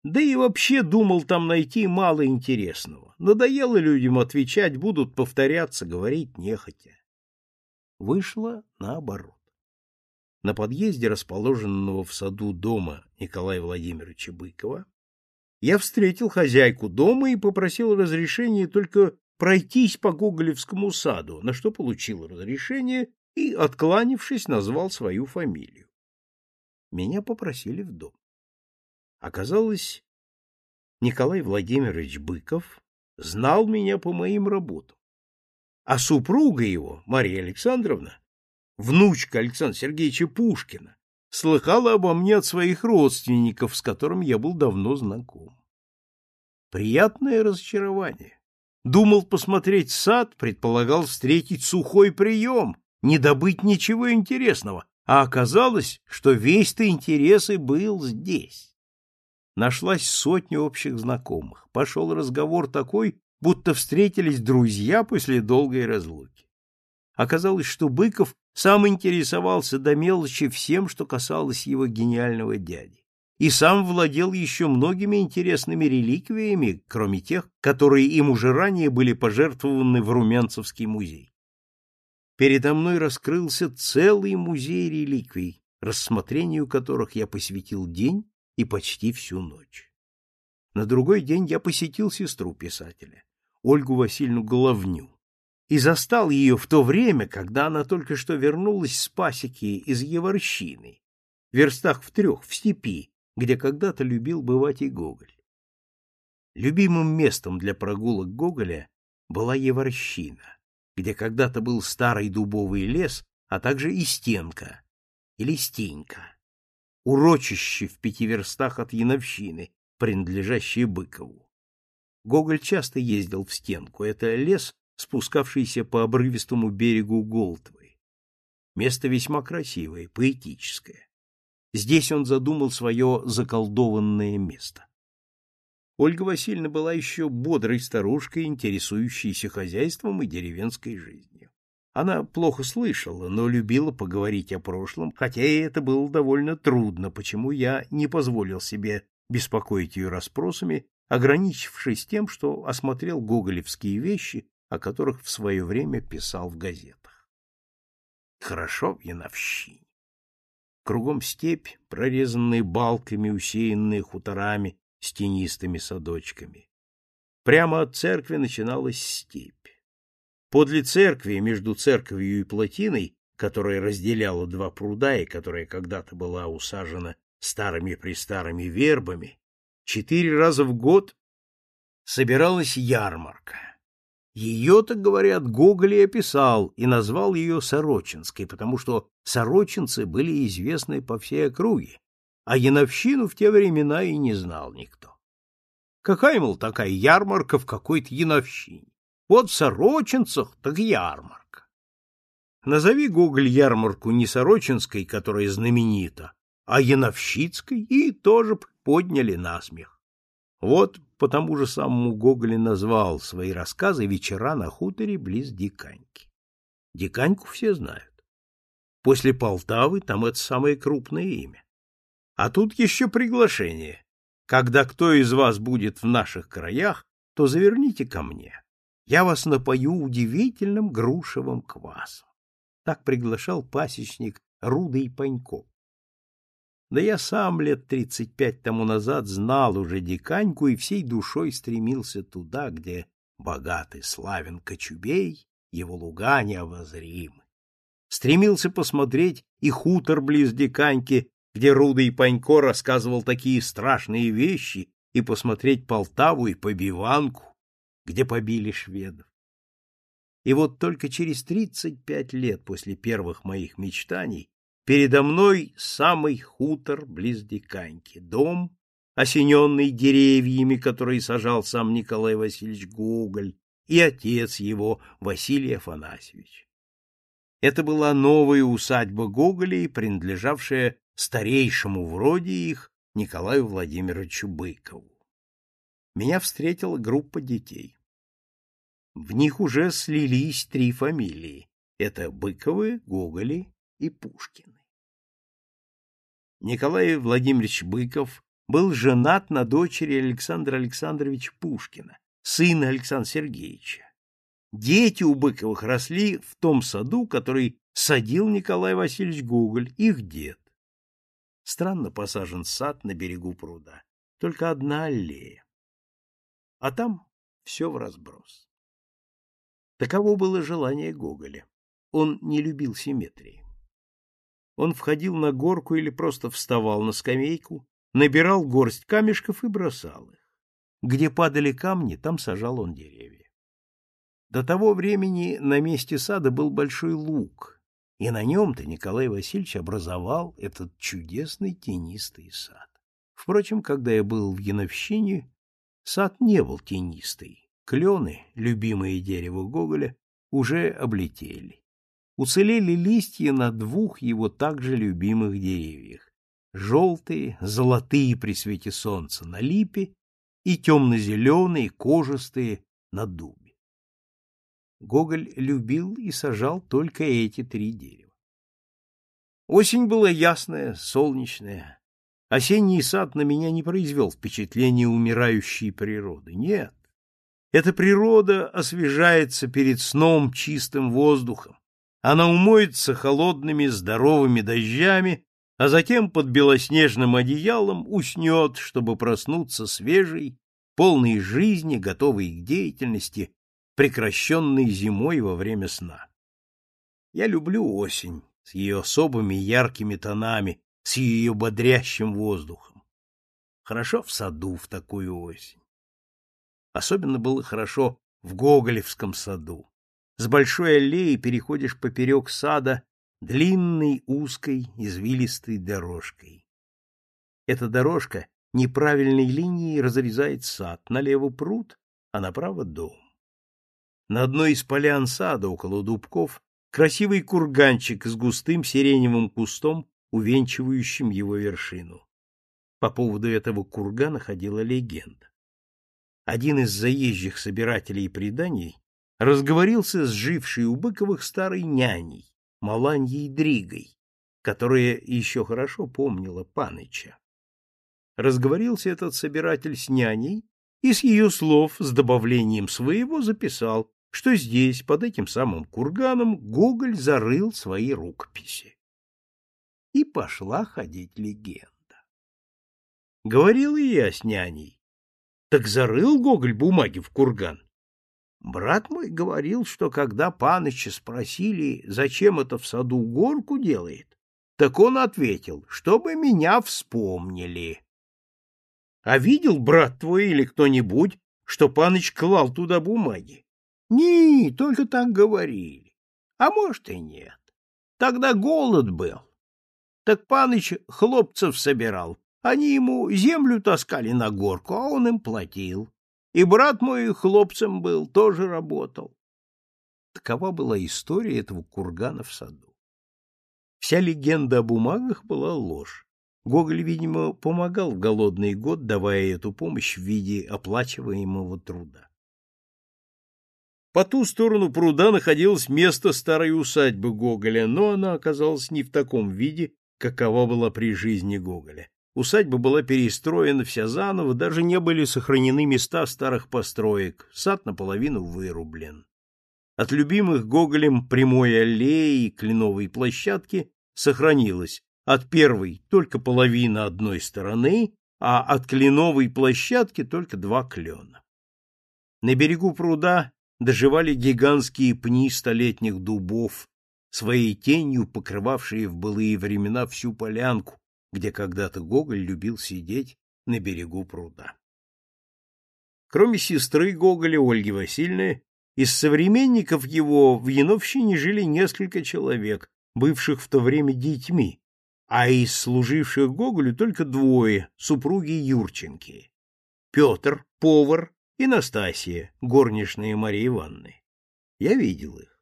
Да и вообще думал там найти мало интересного. Надоело людям отвечать, будут повторяться, говорить нехотя. Вышло наоборот. На подъезде, расположенного в саду дома Николая Владимировича Быкова, я встретил хозяйку дома и попросил разрешения только пройтись по Гоголевскому саду, на что получил разрешение и, откланившись, назвал свою фамилию. Меня попросили в дом. Оказалось, Николай Владимирович Быков знал меня по моим работам. А супруга его, Мария Александровна, внучка Александра Сергеевича Пушкина, слыхала обо мне от своих родственников, с которыми я был давно знаком. Приятное разочарование. Думал посмотреть сад, предполагал встретить сухой прием, не добыть ничего интересного, а оказалось, что весь-то интерес и был здесь. Нашлась сотня общих знакомых. Пошел разговор такой, будто встретились друзья после долгой разлуки. Оказалось, что Быков сам интересовался до мелочи всем, что касалось его гениального дяди. и сам владел еще многими интересными реликвиями, кроме тех, которые им уже ранее были пожертвованы в Румянцевский музей. Передо мной раскрылся целый музей реликвий, рассмотрению которых я посвятил день и почти всю ночь. На другой день я посетил сестру писателя, Ольгу Васильевну Головню, и застал ее в то время, когда она только что вернулась с пасеки из Еворщины, в верстах в трех, в степи, где когда-то любил бывать и Гоголь. Любимым местом для прогулок Гоголя была Еворщина, где когда-то был старый дубовый лес, а также и стенка, или стенька, урочище в пяти верстах от Яновщины, принадлежащее Быкову. Гоголь часто ездил в стенку, это лес, спускавшийся по обрывистому берегу Голтвы. Место весьма красивое, поэтическое. Здесь он задумал свое заколдованное место. Ольга Васильевна была еще бодрой старушкой, интересующейся хозяйством и деревенской жизнью. Она плохо слышала, но любила поговорить о прошлом, хотя и это было довольно трудно, почему я не позволил себе беспокоить ее расспросами, ограничившись тем, что осмотрел гоголевские вещи, о которых в свое время писал в газетах. Хорошо в Яновщине. Кругом степь, прорезанные балками, усеянные хуторами с тенистыми садочками. Прямо от церкви начиналась степь. Подле церкви, между церковью и плотиной, которая разделяла два пруда и которая когда-то была усажена старыми-престарыми вербами, четыре раза в год собиралась ярмарка. Ее-то, говорят, Гоголь и описал и назвал ее Сорочинской, потому что сорочинцы были известны по всей округе, а Яновщину в те времена и не знал никто. Какая, мол, такая ярмарка в какой-то Яновщине? Вот в Сорочинцах так ярмарка. Назови, Гоголь, ярмарку не Сорочинской, которая знаменита, а Яновщицкой, и тоже подняли насмех. Вот по тому же самому Гоголь назвал свои рассказы «Вечера на хуторе близ Диканьки». Диканьку все знают. После Полтавы там это самое крупное имя. А тут еще приглашение. Когда кто из вас будет в наших краях, то заверните ко мне. Я вас напою удивительным грушевым квасом. Так приглашал пасечник Рудый Паньков. Да я сам лет тридцать пять тому назад знал уже диканьку и всей душой стремился туда, где богатый славен Кочубей, его луга необозримы. Стремился посмотреть и хутор близ диканьки, где Рудый Панько рассказывал такие страшные вещи, и посмотреть Полтаву и Побиванку, где побили шведов. И вот только через тридцать пять лет после первых моих мечтаний Передо мной самый хутор близ Диканьки, дом, осененный деревьями, которые сажал сам Николай Васильевич Гоголь, и отец его, Василий Афанасьевич. Это была новая усадьба Гоголей, принадлежавшая старейшему вроде их Николаю Владимировичу Быкову. Меня встретила группа детей. В них уже слились три фамилии. Это Быковы, Гоголи и Пушкины. Николай Владимирович Быков был женат на дочери Александра Александровича Пушкина, сына Александра Сергеевича. Дети у Быковых росли в том саду, который садил Николай Васильевич Гоголь, их дед. Странно посажен сад на берегу пруда, только одна аллея. А там все в разброс. Таково было желание Гоголя. Он не любил симметрии. Он входил на горку или просто вставал на скамейку, набирал горсть камешков и бросал их. Где падали камни, там сажал он деревья. До того времени на месте сада был большой луг, и на нем-то Николай Васильевич образовал этот чудесный тенистый сад. Впрочем, когда я был в Яновщине, сад не был тенистый. Клены, любимое дерево Гоголя, уже облетели уцелели листья на двух его также любимых деревьях — желтые, золотые при свете солнца на липе и темно-зеленые, кожистые на дубе. Гоголь любил и сажал только эти три дерева. Осень была ясная, солнечная. Осенний сад на меня не произвел впечатления умирающей природы. Нет. Эта природа освежается перед сном чистым воздухом. Она умоется холодными здоровыми дождями, а затем под белоснежным одеялом уснет, чтобы проснуться свежей, полной жизни, готовой к деятельности, прекращенной зимой во время сна. Я люблю осень с ее особыми яркими тонами, с ее бодрящим воздухом. Хорошо в саду в такую осень. Особенно было хорошо в Гоголевском саду. С большой аллеи переходишь поперек сада длинной, узкой, извилистой дорожкой. Эта дорожка неправильной линией разрезает сад, налево пруд, а направо дом. На одной из полян сада, около дубков, красивый курганчик с густым сиреневым кустом, увенчивающим его вершину. По поводу этого кургана ходила легенда. Один из заезжих собирателей преданий разговорился с жившей у Быковых старой няней, Маланьей Дригой, которая еще хорошо помнила Паныча. Разговорился этот собиратель с няней и с ее слов, с добавлением своего, записал, что здесь, под этим самым курганом, Гоголь зарыл свои рукописи. И пошла ходить легенда. Говорил и я с няней. Так зарыл Гоголь бумаги в курган. Брат мой говорил, что когда паныча спросили, зачем это в саду горку делает, так он ответил, чтобы меня вспомнили. А видел брат твой или кто-нибудь, что паныч клал туда бумаги? Не, только так говорили. А может и нет. Тогда голод был. Так паныч хлопцев собирал. Они ему землю таскали на горку, а он им платил. И брат мой хлопцем был, тоже работал. Такова была история этого кургана в саду. Вся легенда о бумагах была ложь. Гоголь, видимо, помогал в голодный год, давая эту помощь в виде оплачиваемого труда. По ту сторону пруда находилось место старой усадьбы Гоголя, но она оказалась не в таком виде, какова была при жизни Гоголя. Усадьба была перестроена вся заново, даже не были сохранены места старых построек, сад наполовину вырублен. От любимых Гоголем прямой аллеи и кленовой площадки сохранилось от первой только половина одной стороны, а от кленовой площадки только два клена. На берегу пруда доживали гигантские пни столетних дубов, своей тенью покрывавшие в былые времена всю полянку, где когда-то Гоголь любил сидеть на берегу пруда. Кроме сестры Гоголя Ольги Васильевны, из современников его в Яновщине жили несколько человек, бывших в то время детьми, а из служивших Гоголю только двое, супруги Юрченки. Петр, повар, и Настасья, горничная Марии Ивановны. Я видел их.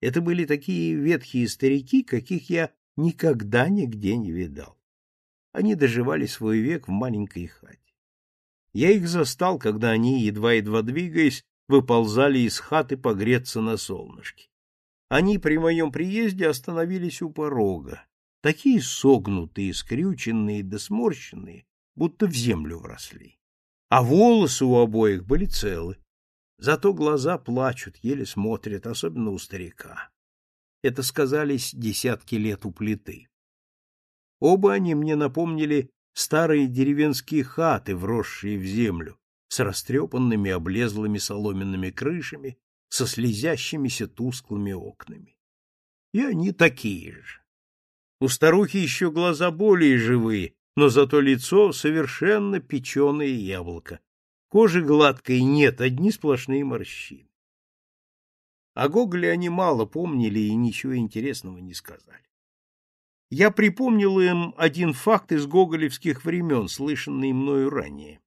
Это были такие ветхие старики, каких я никогда нигде не видал. Они доживали свой век в маленькой хате. Я их застал, когда они, едва-едва двигаясь, выползали из хаты погреться на солнышке. Они при моем приезде остановились у порога, такие согнутые, скрюченные да сморщенные, будто в землю вросли а волосы у обоих были целы. Зато глаза плачут, еле смотрят, особенно у старика. Это сказались десятки лет у плиты. Оба они мне напомнили старые деревенские хаты, вросшие в землю, с растрепанными облезлыми соломенными крышами, со слезящимися тусклыми окнами. И они такие же. У старухи еще глаза более живые, но зато лицо совершенно печеное яблоко. Кожи гладкой нет, одни сплошные морщины. О Гоголе они мало помнили и ничего интересного не сказали. Я припомнил им один факт из гоголевских времен, слышанный мною ранее.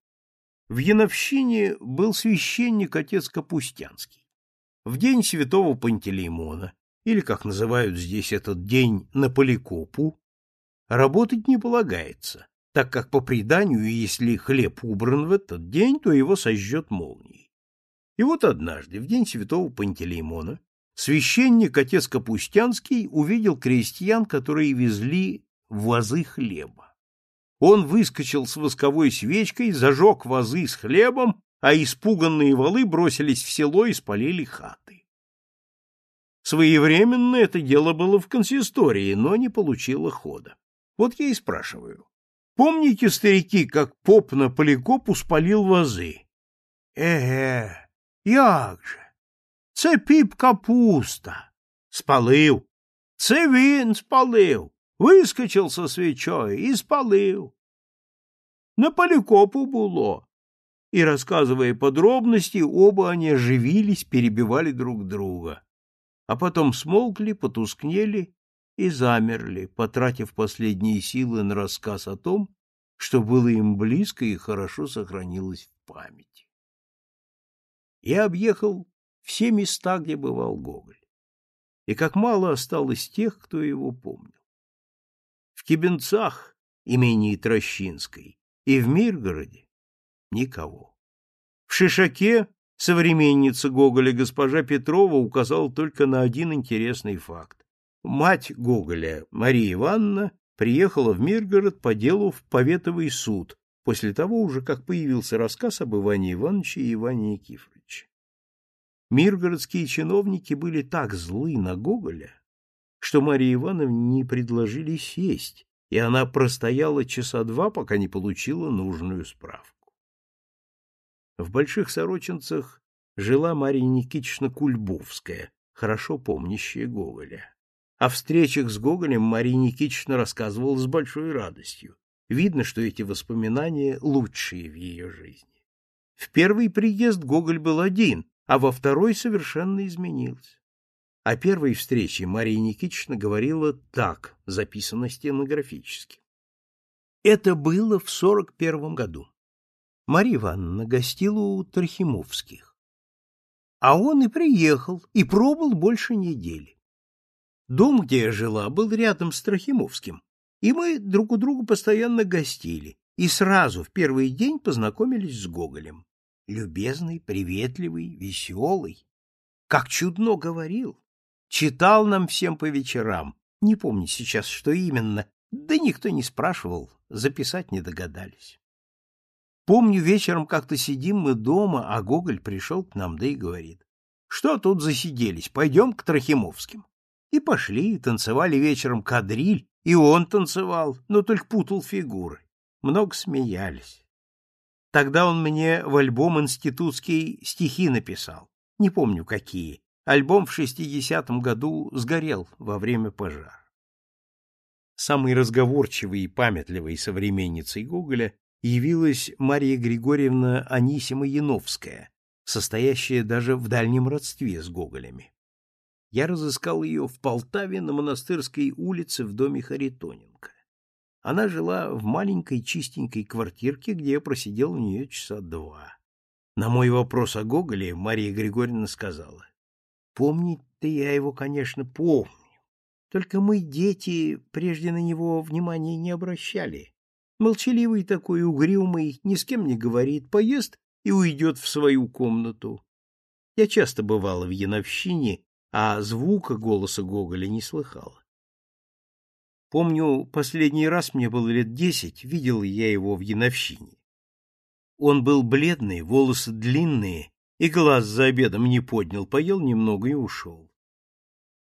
В Яновщине был священник отец Капустянский. В день святого Пантелеймона, или, как называют здесь этот день, на Поликопу, работать не полагается, так как по преданию, если хлеб убран в этот день, то его сожжет молнией. И вот однажды, в день святого Пантелеймона, священник отец Капустянский увидел крестьян, которые везли вазы хлеба. Он выскочил с восковой свечкой, зажег вазы с хлебом, а испуганные валы бросились в село и спалили хаты. Своевременно это дело было в консистории, но не получило хода. Вот я и спрашиваю. Помните, старики, как поп на поликопу спалил вазы? Е, як же? Це піп капуста. Спалив. Це він спалив. Вискочив со свічою і спалив. На поликопу было. И, рассказывая подробности, оба они оживились, перебивали друг друга. А потом смолкли, потускнели и замерли, потратив последние силы на рассказ о том, что было им близко и хорошо сохранилось в памяти. Я объехал все места, где бывал Гоголь, и как мало осталось тех, кто его помнил. В Кибенцах, имении Трощинской, и в Миргороде никого. В Шишаке современница Гоголя госпожа Петрова указала только на один интересный факт. Мать Гоголя, Мария Ивановна, приехала в Миргород по делу в Поветовый суд, после того уже, как появился рассказ об Иване Ивановиче и Иване Никифоровиче. Миргородские чиновники были так злы на Гоголя, что Марии Ивановне не предложили сесть, и она простояла часа два, пока не получила нужную справку. В Больших Сорочинцах жила Мария Никитична Кульбовская, хорошо помнящая Гоголя. О встречах с Гоголем Мария Никитична рассказывала с большой радостью. Видно, что эти воспоминания лучшие в ее жизни. В первый приезд Гоголь был один, а во второй совершенно изменился. О первой встрече Мария Никитична говорила так, записано стенографически. Это было в сорок первом году. Мария Ивановна гостила у Трохимовских. А он и приехал, и пробыл больше недели. Дом, где я жила, был рядом с Трохимовским, и мы друг у друга постоянно гостили, и сразу в первый день познакомились с Гоголем. Любезный, приветливый, веселый. Как чудно говорил. Читал нам всем по вечерам. Не помню сейчас, что именно, да никто не спрашивал, записать не догадались. Помню, вечером как-то сидим мы дома, а Гоголь пришел к нам, да и говорит. Что тут засиделись, пойдем к Трохимовским. И пошли, и танцевали вечером кадриль, и он танцевал, но только путал фигуры. Много смеялись. Тогда он мне в альбом институтский стихи написал. Не помню, какие. Альбом в 60-м году сгорел во время пожара. Самой разговорчивой и памятливой современницей Гоголя явилась Мария Григорьевна Анисима Яновская, состоящая даже в дальнем родстве с Гоголями. Я разыскал ее в Полтаве на Монастырской улице в доме Харитоненко. Она жила в маленькой чистенькой квартирке, где я просидел у нее часа два. На мой вопрос о Гоголе Мария Григорьевна сказала, Помнить-то я его, конечно, помню. Только мы, дети, прежде на него внимания не обращали. Молчаливый такой, угрюмый, ни с кем не говорит, поест и уйдет в свою комнату. Я часто бывала в Яновщине, а звука голоса Гоголя не слыхала. Помню, последний раз мне было лет десять, видел я его в Яновщине. Он был бледный, волосы длинные, и глаз за обедом не поднял, поел немного и ушел.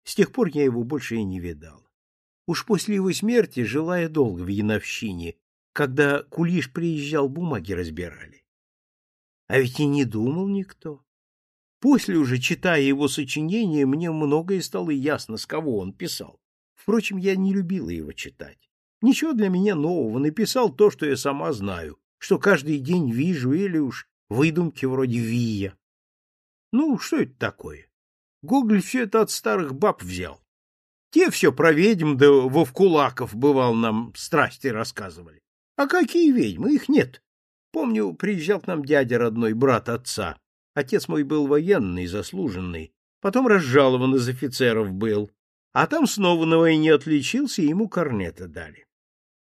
С тех пор я его больше и не видал. Уж после его смерти жила я долго в Яновщине, когда Кулиш приезжал, бумаги разбирали. А ведь и не думал никто. После уже, читая его сочинения, мне многое стало ясно, с кого он писал. Впрочем, я не любила его читать. Ничего для меня нового, написал то, что я сама знаю, что каждый день вижу или уж выдумки вроде Вия. Ну, что это такое? Гоголь все это от старых баб взял. Те все про ведьм да вовкулаков, бывал, нам страсти рассказывали. А какие ведьмы? Их нет. Помню, приезжал к нам дядя родной, брат отца. Отец мой был военный, заслуженный. Потом разжалован из офицеров был. А там снова на войне отличился, и ему корнета дали.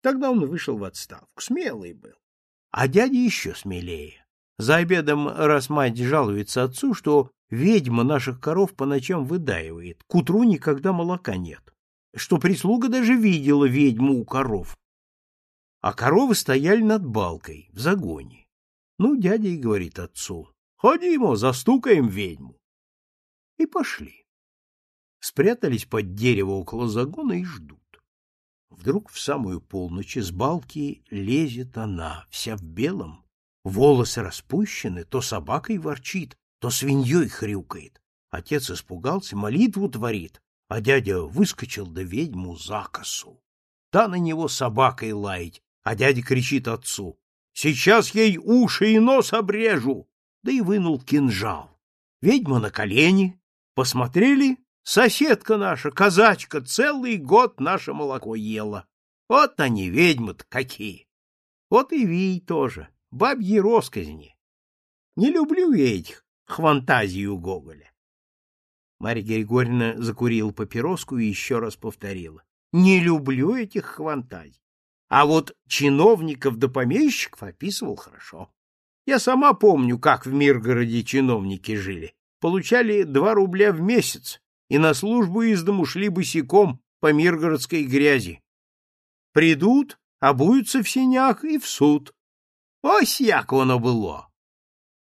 Тогда он вышел в отставку. Смелый был. А дядя еще смелее. За обедом раз мать жалуется отцу, что ведьма наших коров по ночам выдаивает, к утру никогда молока нет, что прислуга даже видела ведьму у коров. а коровы стояли над балкой, в загоне. Ну, дядя и говорит отцу, ходи ему, застукаем ведьму. И пошли. Спрятались под дерево около загона и ждут. Вдруг в самую полночь из балки лезет она, вся в белом, волосы распущены, то собакой ворчит, то свиньей хрюкает. Отец испугался, молитву творит, а дядя выскочил да ведьму за косу. Та на него собакой лаять, а дядя кричит отцу. «Сейчас ей уши и нос обрежу!» Да и вынул кинжал. Ведьма на колени. Посмотрели, соседка наша, казачка, целый год наше молоко ела. Вот они, ведьмы-то какие! Вот и Вий тоже, бабьи росказни. Не люблю я этих хвантазию Гоголя. Марья Григорьевна закурила папироску и еще раз повторила. Не люблю этих хвантазий. А вот чиновников да помещиков описывал хорошо. Я сама помню, как в Миргороде чиновники жили. Получали два рубля в месяц и на службу из дому шли босиком по миргородской грязи. Придут, обуются в синях и в суд. Ось як оно было.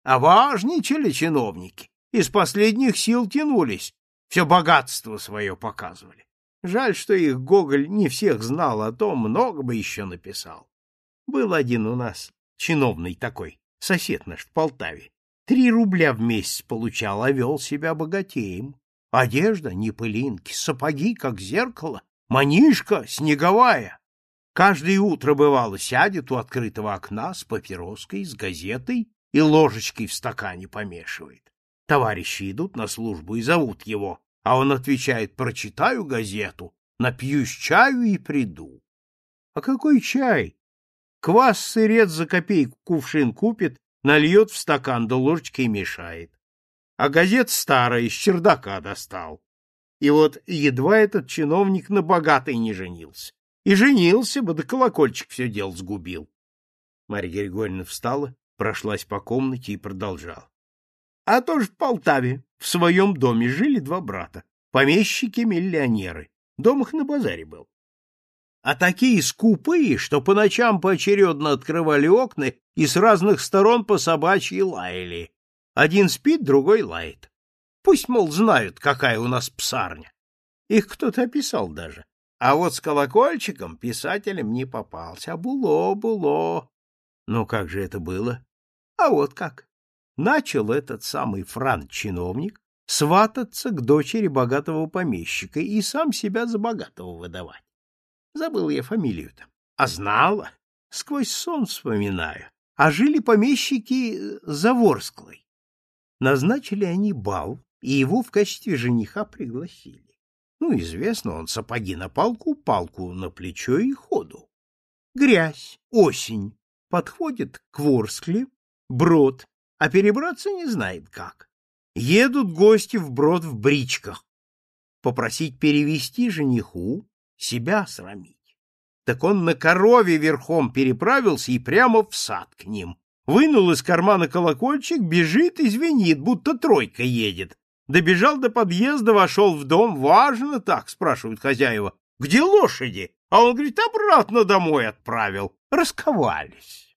А важничали чиновники, из последних сил тянулись, все богатство свое показывали. Жаль, что их Гоголь не всех знал, а то много бы еще написал. Был один у нас чиновный такой, сосед наш в Полтаве. Три рубля в месяц получал, а вел себя богатеем. Одежда не пылинки, сапоги как зеркало, манишка снеговая. Каждое утро, бывало, сядет у открытого окна с папироской, с газетой и ложечкой в стакане помешивает. Товарищи идут на службу и зовут его, а он отвечает, прочитаю газету, напьюсь чаю и приду. А какой чай? Квас сырец за копейку кувшин купит, нальет в стакан да ложечкой мешает. А газет старая, из чердака достал. И вот едва этот чиновник на богатой не женился. И женился бы, да колокольчик все дел сгубил. Марья Григорьевна встала, прошлась по комнате и продолжала. А тоже в Полтаве, в своем доме, жили два брата, помещики-миллионеры. Дом их на базаре был. А такие скупые, что по ночам поочередно открывали окна и с разных сторон по собачьи лаяли. Один спит, другой лает. Пусть, мол, знают, какая у нас псарня. Их кто-то описал даже. А вот с колокольчиком писателем не попался. А було, було. Ну, как же это было? А вот как начал этот самый франт-чиновник свататься к дочери богатого помещика и сам себя за богатого выдавать. Забыл я фамилию-то. А знала. Сквозь сон вспоминаю. А жили помещики Заворсклой. Назначили они бал, и его в качестве жениха пригласили. Ну, известно, он сапоги на палку, палку на плечо и ходу. Грязь, осень. Подходит к Ворскле, брод, а перебраться не знает как. Едут гости в брод в бричках. Попросить перевести жениху, себя срамить. Так он на корове верхом переправился и прямо в сад к ним. Вынул из кармана колокольчик, бежит и звенит, будто тройка едет. Добежал до подъезда, вошел в дом. Важно так, спрашивают хозяева. Где лошади? А он говорит, обратно домой отправил. Расковались.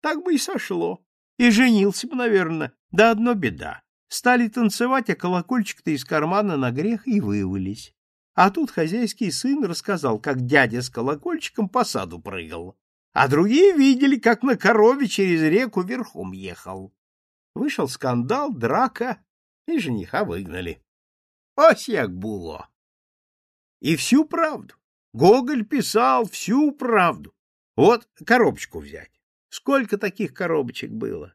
Так бы и сошло. И женился бы, наверное. Да одно беда. Стали танцевать, а колокольчик-то из кармана на грех и вывались. А тут хозяйский сын рассказал, как дядя с колокольчиком по саду прыгал. А другие видели, как на корове через реку верхом ехал. Вышел скандал, драка, и жениха выгнали. Ось як було. И всю правду. Гоголь писал всю правду. Вот коробочку взять. Сколько таких коробочек было?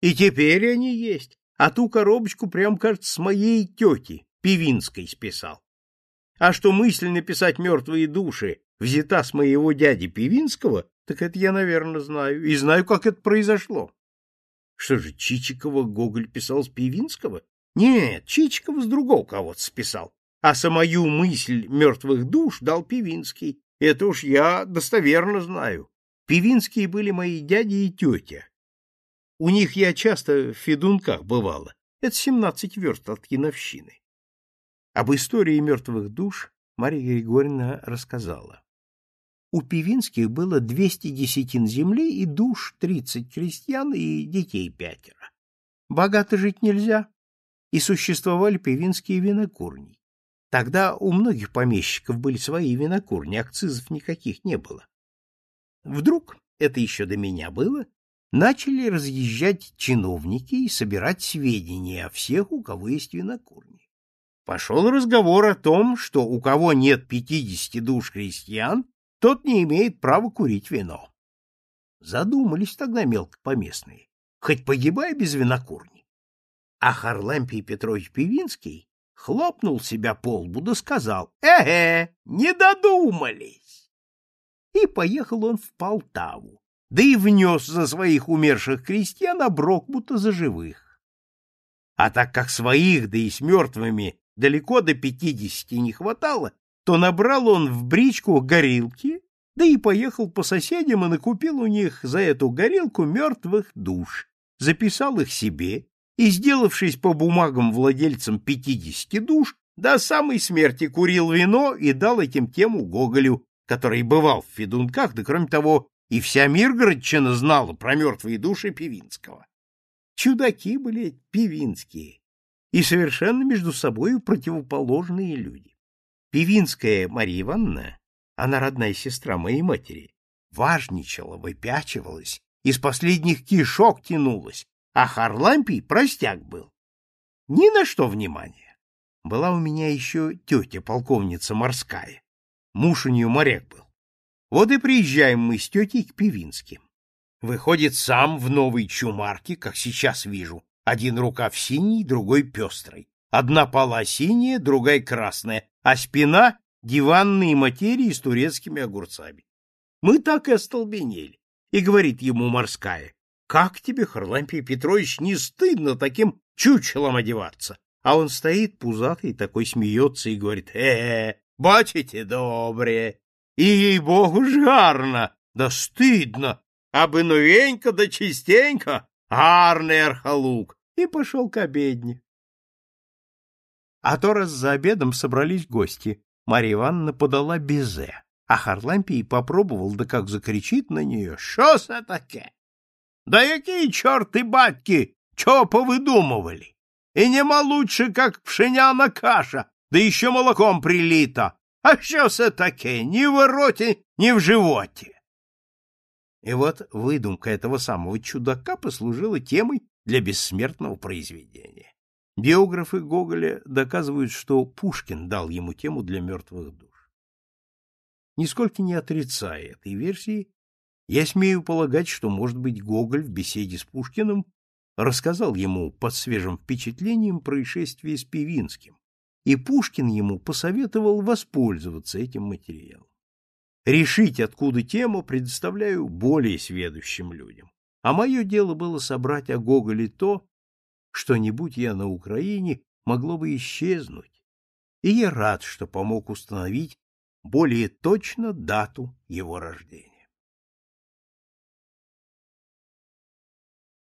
И теперь они есть. А ту коробочку, прям, кажется, с моей тети, Пивинской, списал. А что мысль написать «Мертвые души» взята с моего дяди Пивинского, так это я, наверное, знаю. И знаю, как это произошло. Что же, Чичикова Гоголь писал с Пивинского? Нет, Чичикова с другого кого-то списал. А самую мысль «Мертвых душ» дал Пивинский. Это уж я достоверно знаю. Певинские были мои дяди и тетя. У них я часто в Федунках бывала. Это семнадцать верст от Киновщины. Об истории мертвых душ Марья Григорьевна рассказала. У Пивинских было 200 десятин земли и душ 30 крестьян и детей пятеро. Богато жить нельзя, и существовали пивинские винокурни. Тогда у многих помещиков были свои винокурни, акцизов никаких не было. Вдруг, это еще до меня было, начали разъезжать чиновники и собирать сведения о всех, у кого есть винокурни. Пошел разговор о том, что у кого нет пятидесяти душ крестьян, тот не имеет права курить вино. Задумались тогда мелкопоместные, хоть погибай без винокурни. А Харлампий Петрович Пивинский хлопнул себя по лбу да сказал, «Э-э, не додумались!» И поехал он в Полтаву, да и внес за своих умерших крестьян оброк, будто за живых. А так как своих, да и с мертвыми, далеко до пятидесяти не хватало, то набрал он в бричку горилки, да и поехал по соседям и накупил у них за эту горилку мертвых душ, записал их себе и, сделавшись по бумагам владельцем пятидесяти душ, до самой смерти курил вино и дал этим тему Гоголю, который бывал в Федунках, да кроме того и вся Миргородчина знала про мертвые души Пивинского. Чудаки были пивинские и совершенно между собой противоположные люди. Пивинская Мария Ивановна, она родная сестра моей матери, важничала, выпячивалась, из последних кишок тянулась, а Харлампий простяк был. Ни на что внимания. Была у меня еще тетя, полковница морская. Муж у нее моряк был. Вот и приезжаем мы с тетей к Пивинским. Выходит сам в новой чумарке, как сейчас вижу. Один рукав синий, другой пестрый. Одна пола синяя, другая красная, а спина — диванные материи с турецкими огурцами. Мы так и остолбенели. И говорит ему морская, как тебе, Харлампий Петрович, не стыдно таким чучелом одеваться? А он стоит пузатый, такой смеется и говорит, э-э, бачите, добре, и, ей-богу, жарно, да стыдно, аби новенько да чистенько, гарний архалук, и пошел к обедне. А то раз за обедом собрались гости, Марья Ивановна подала безе, а Харлампий попробовал, да как закричит на нее, «Что за таке? Да какие черты батьки, чё повыдумывали? И нема лучше, как пшеняна каша, да еще молоком прилито, а що це таке? Ни в роте, ни в животе. И вот выдумка этого самого чудака послужила темой для бессмертного произведения. Биографы Гоголя доказывают, что Пушкин дал ему тему для мертвых душ. Нисколько не отрицая этой версии, я смею полагать, что, может быть, Гоголь в беседе с Пушкиным рассказал ему под свежим впечатлением происшествие с Певинским, и Пушкин ему посоветовал воспользоваться этим материалом. Решить, откуда тему, предоставляю более сведущим людям. А мое дело было собрать о Гоголе то, что, не будь я на Украине, могло бы исчезнуть. И я рад, что помог установить более точно дату его рождения.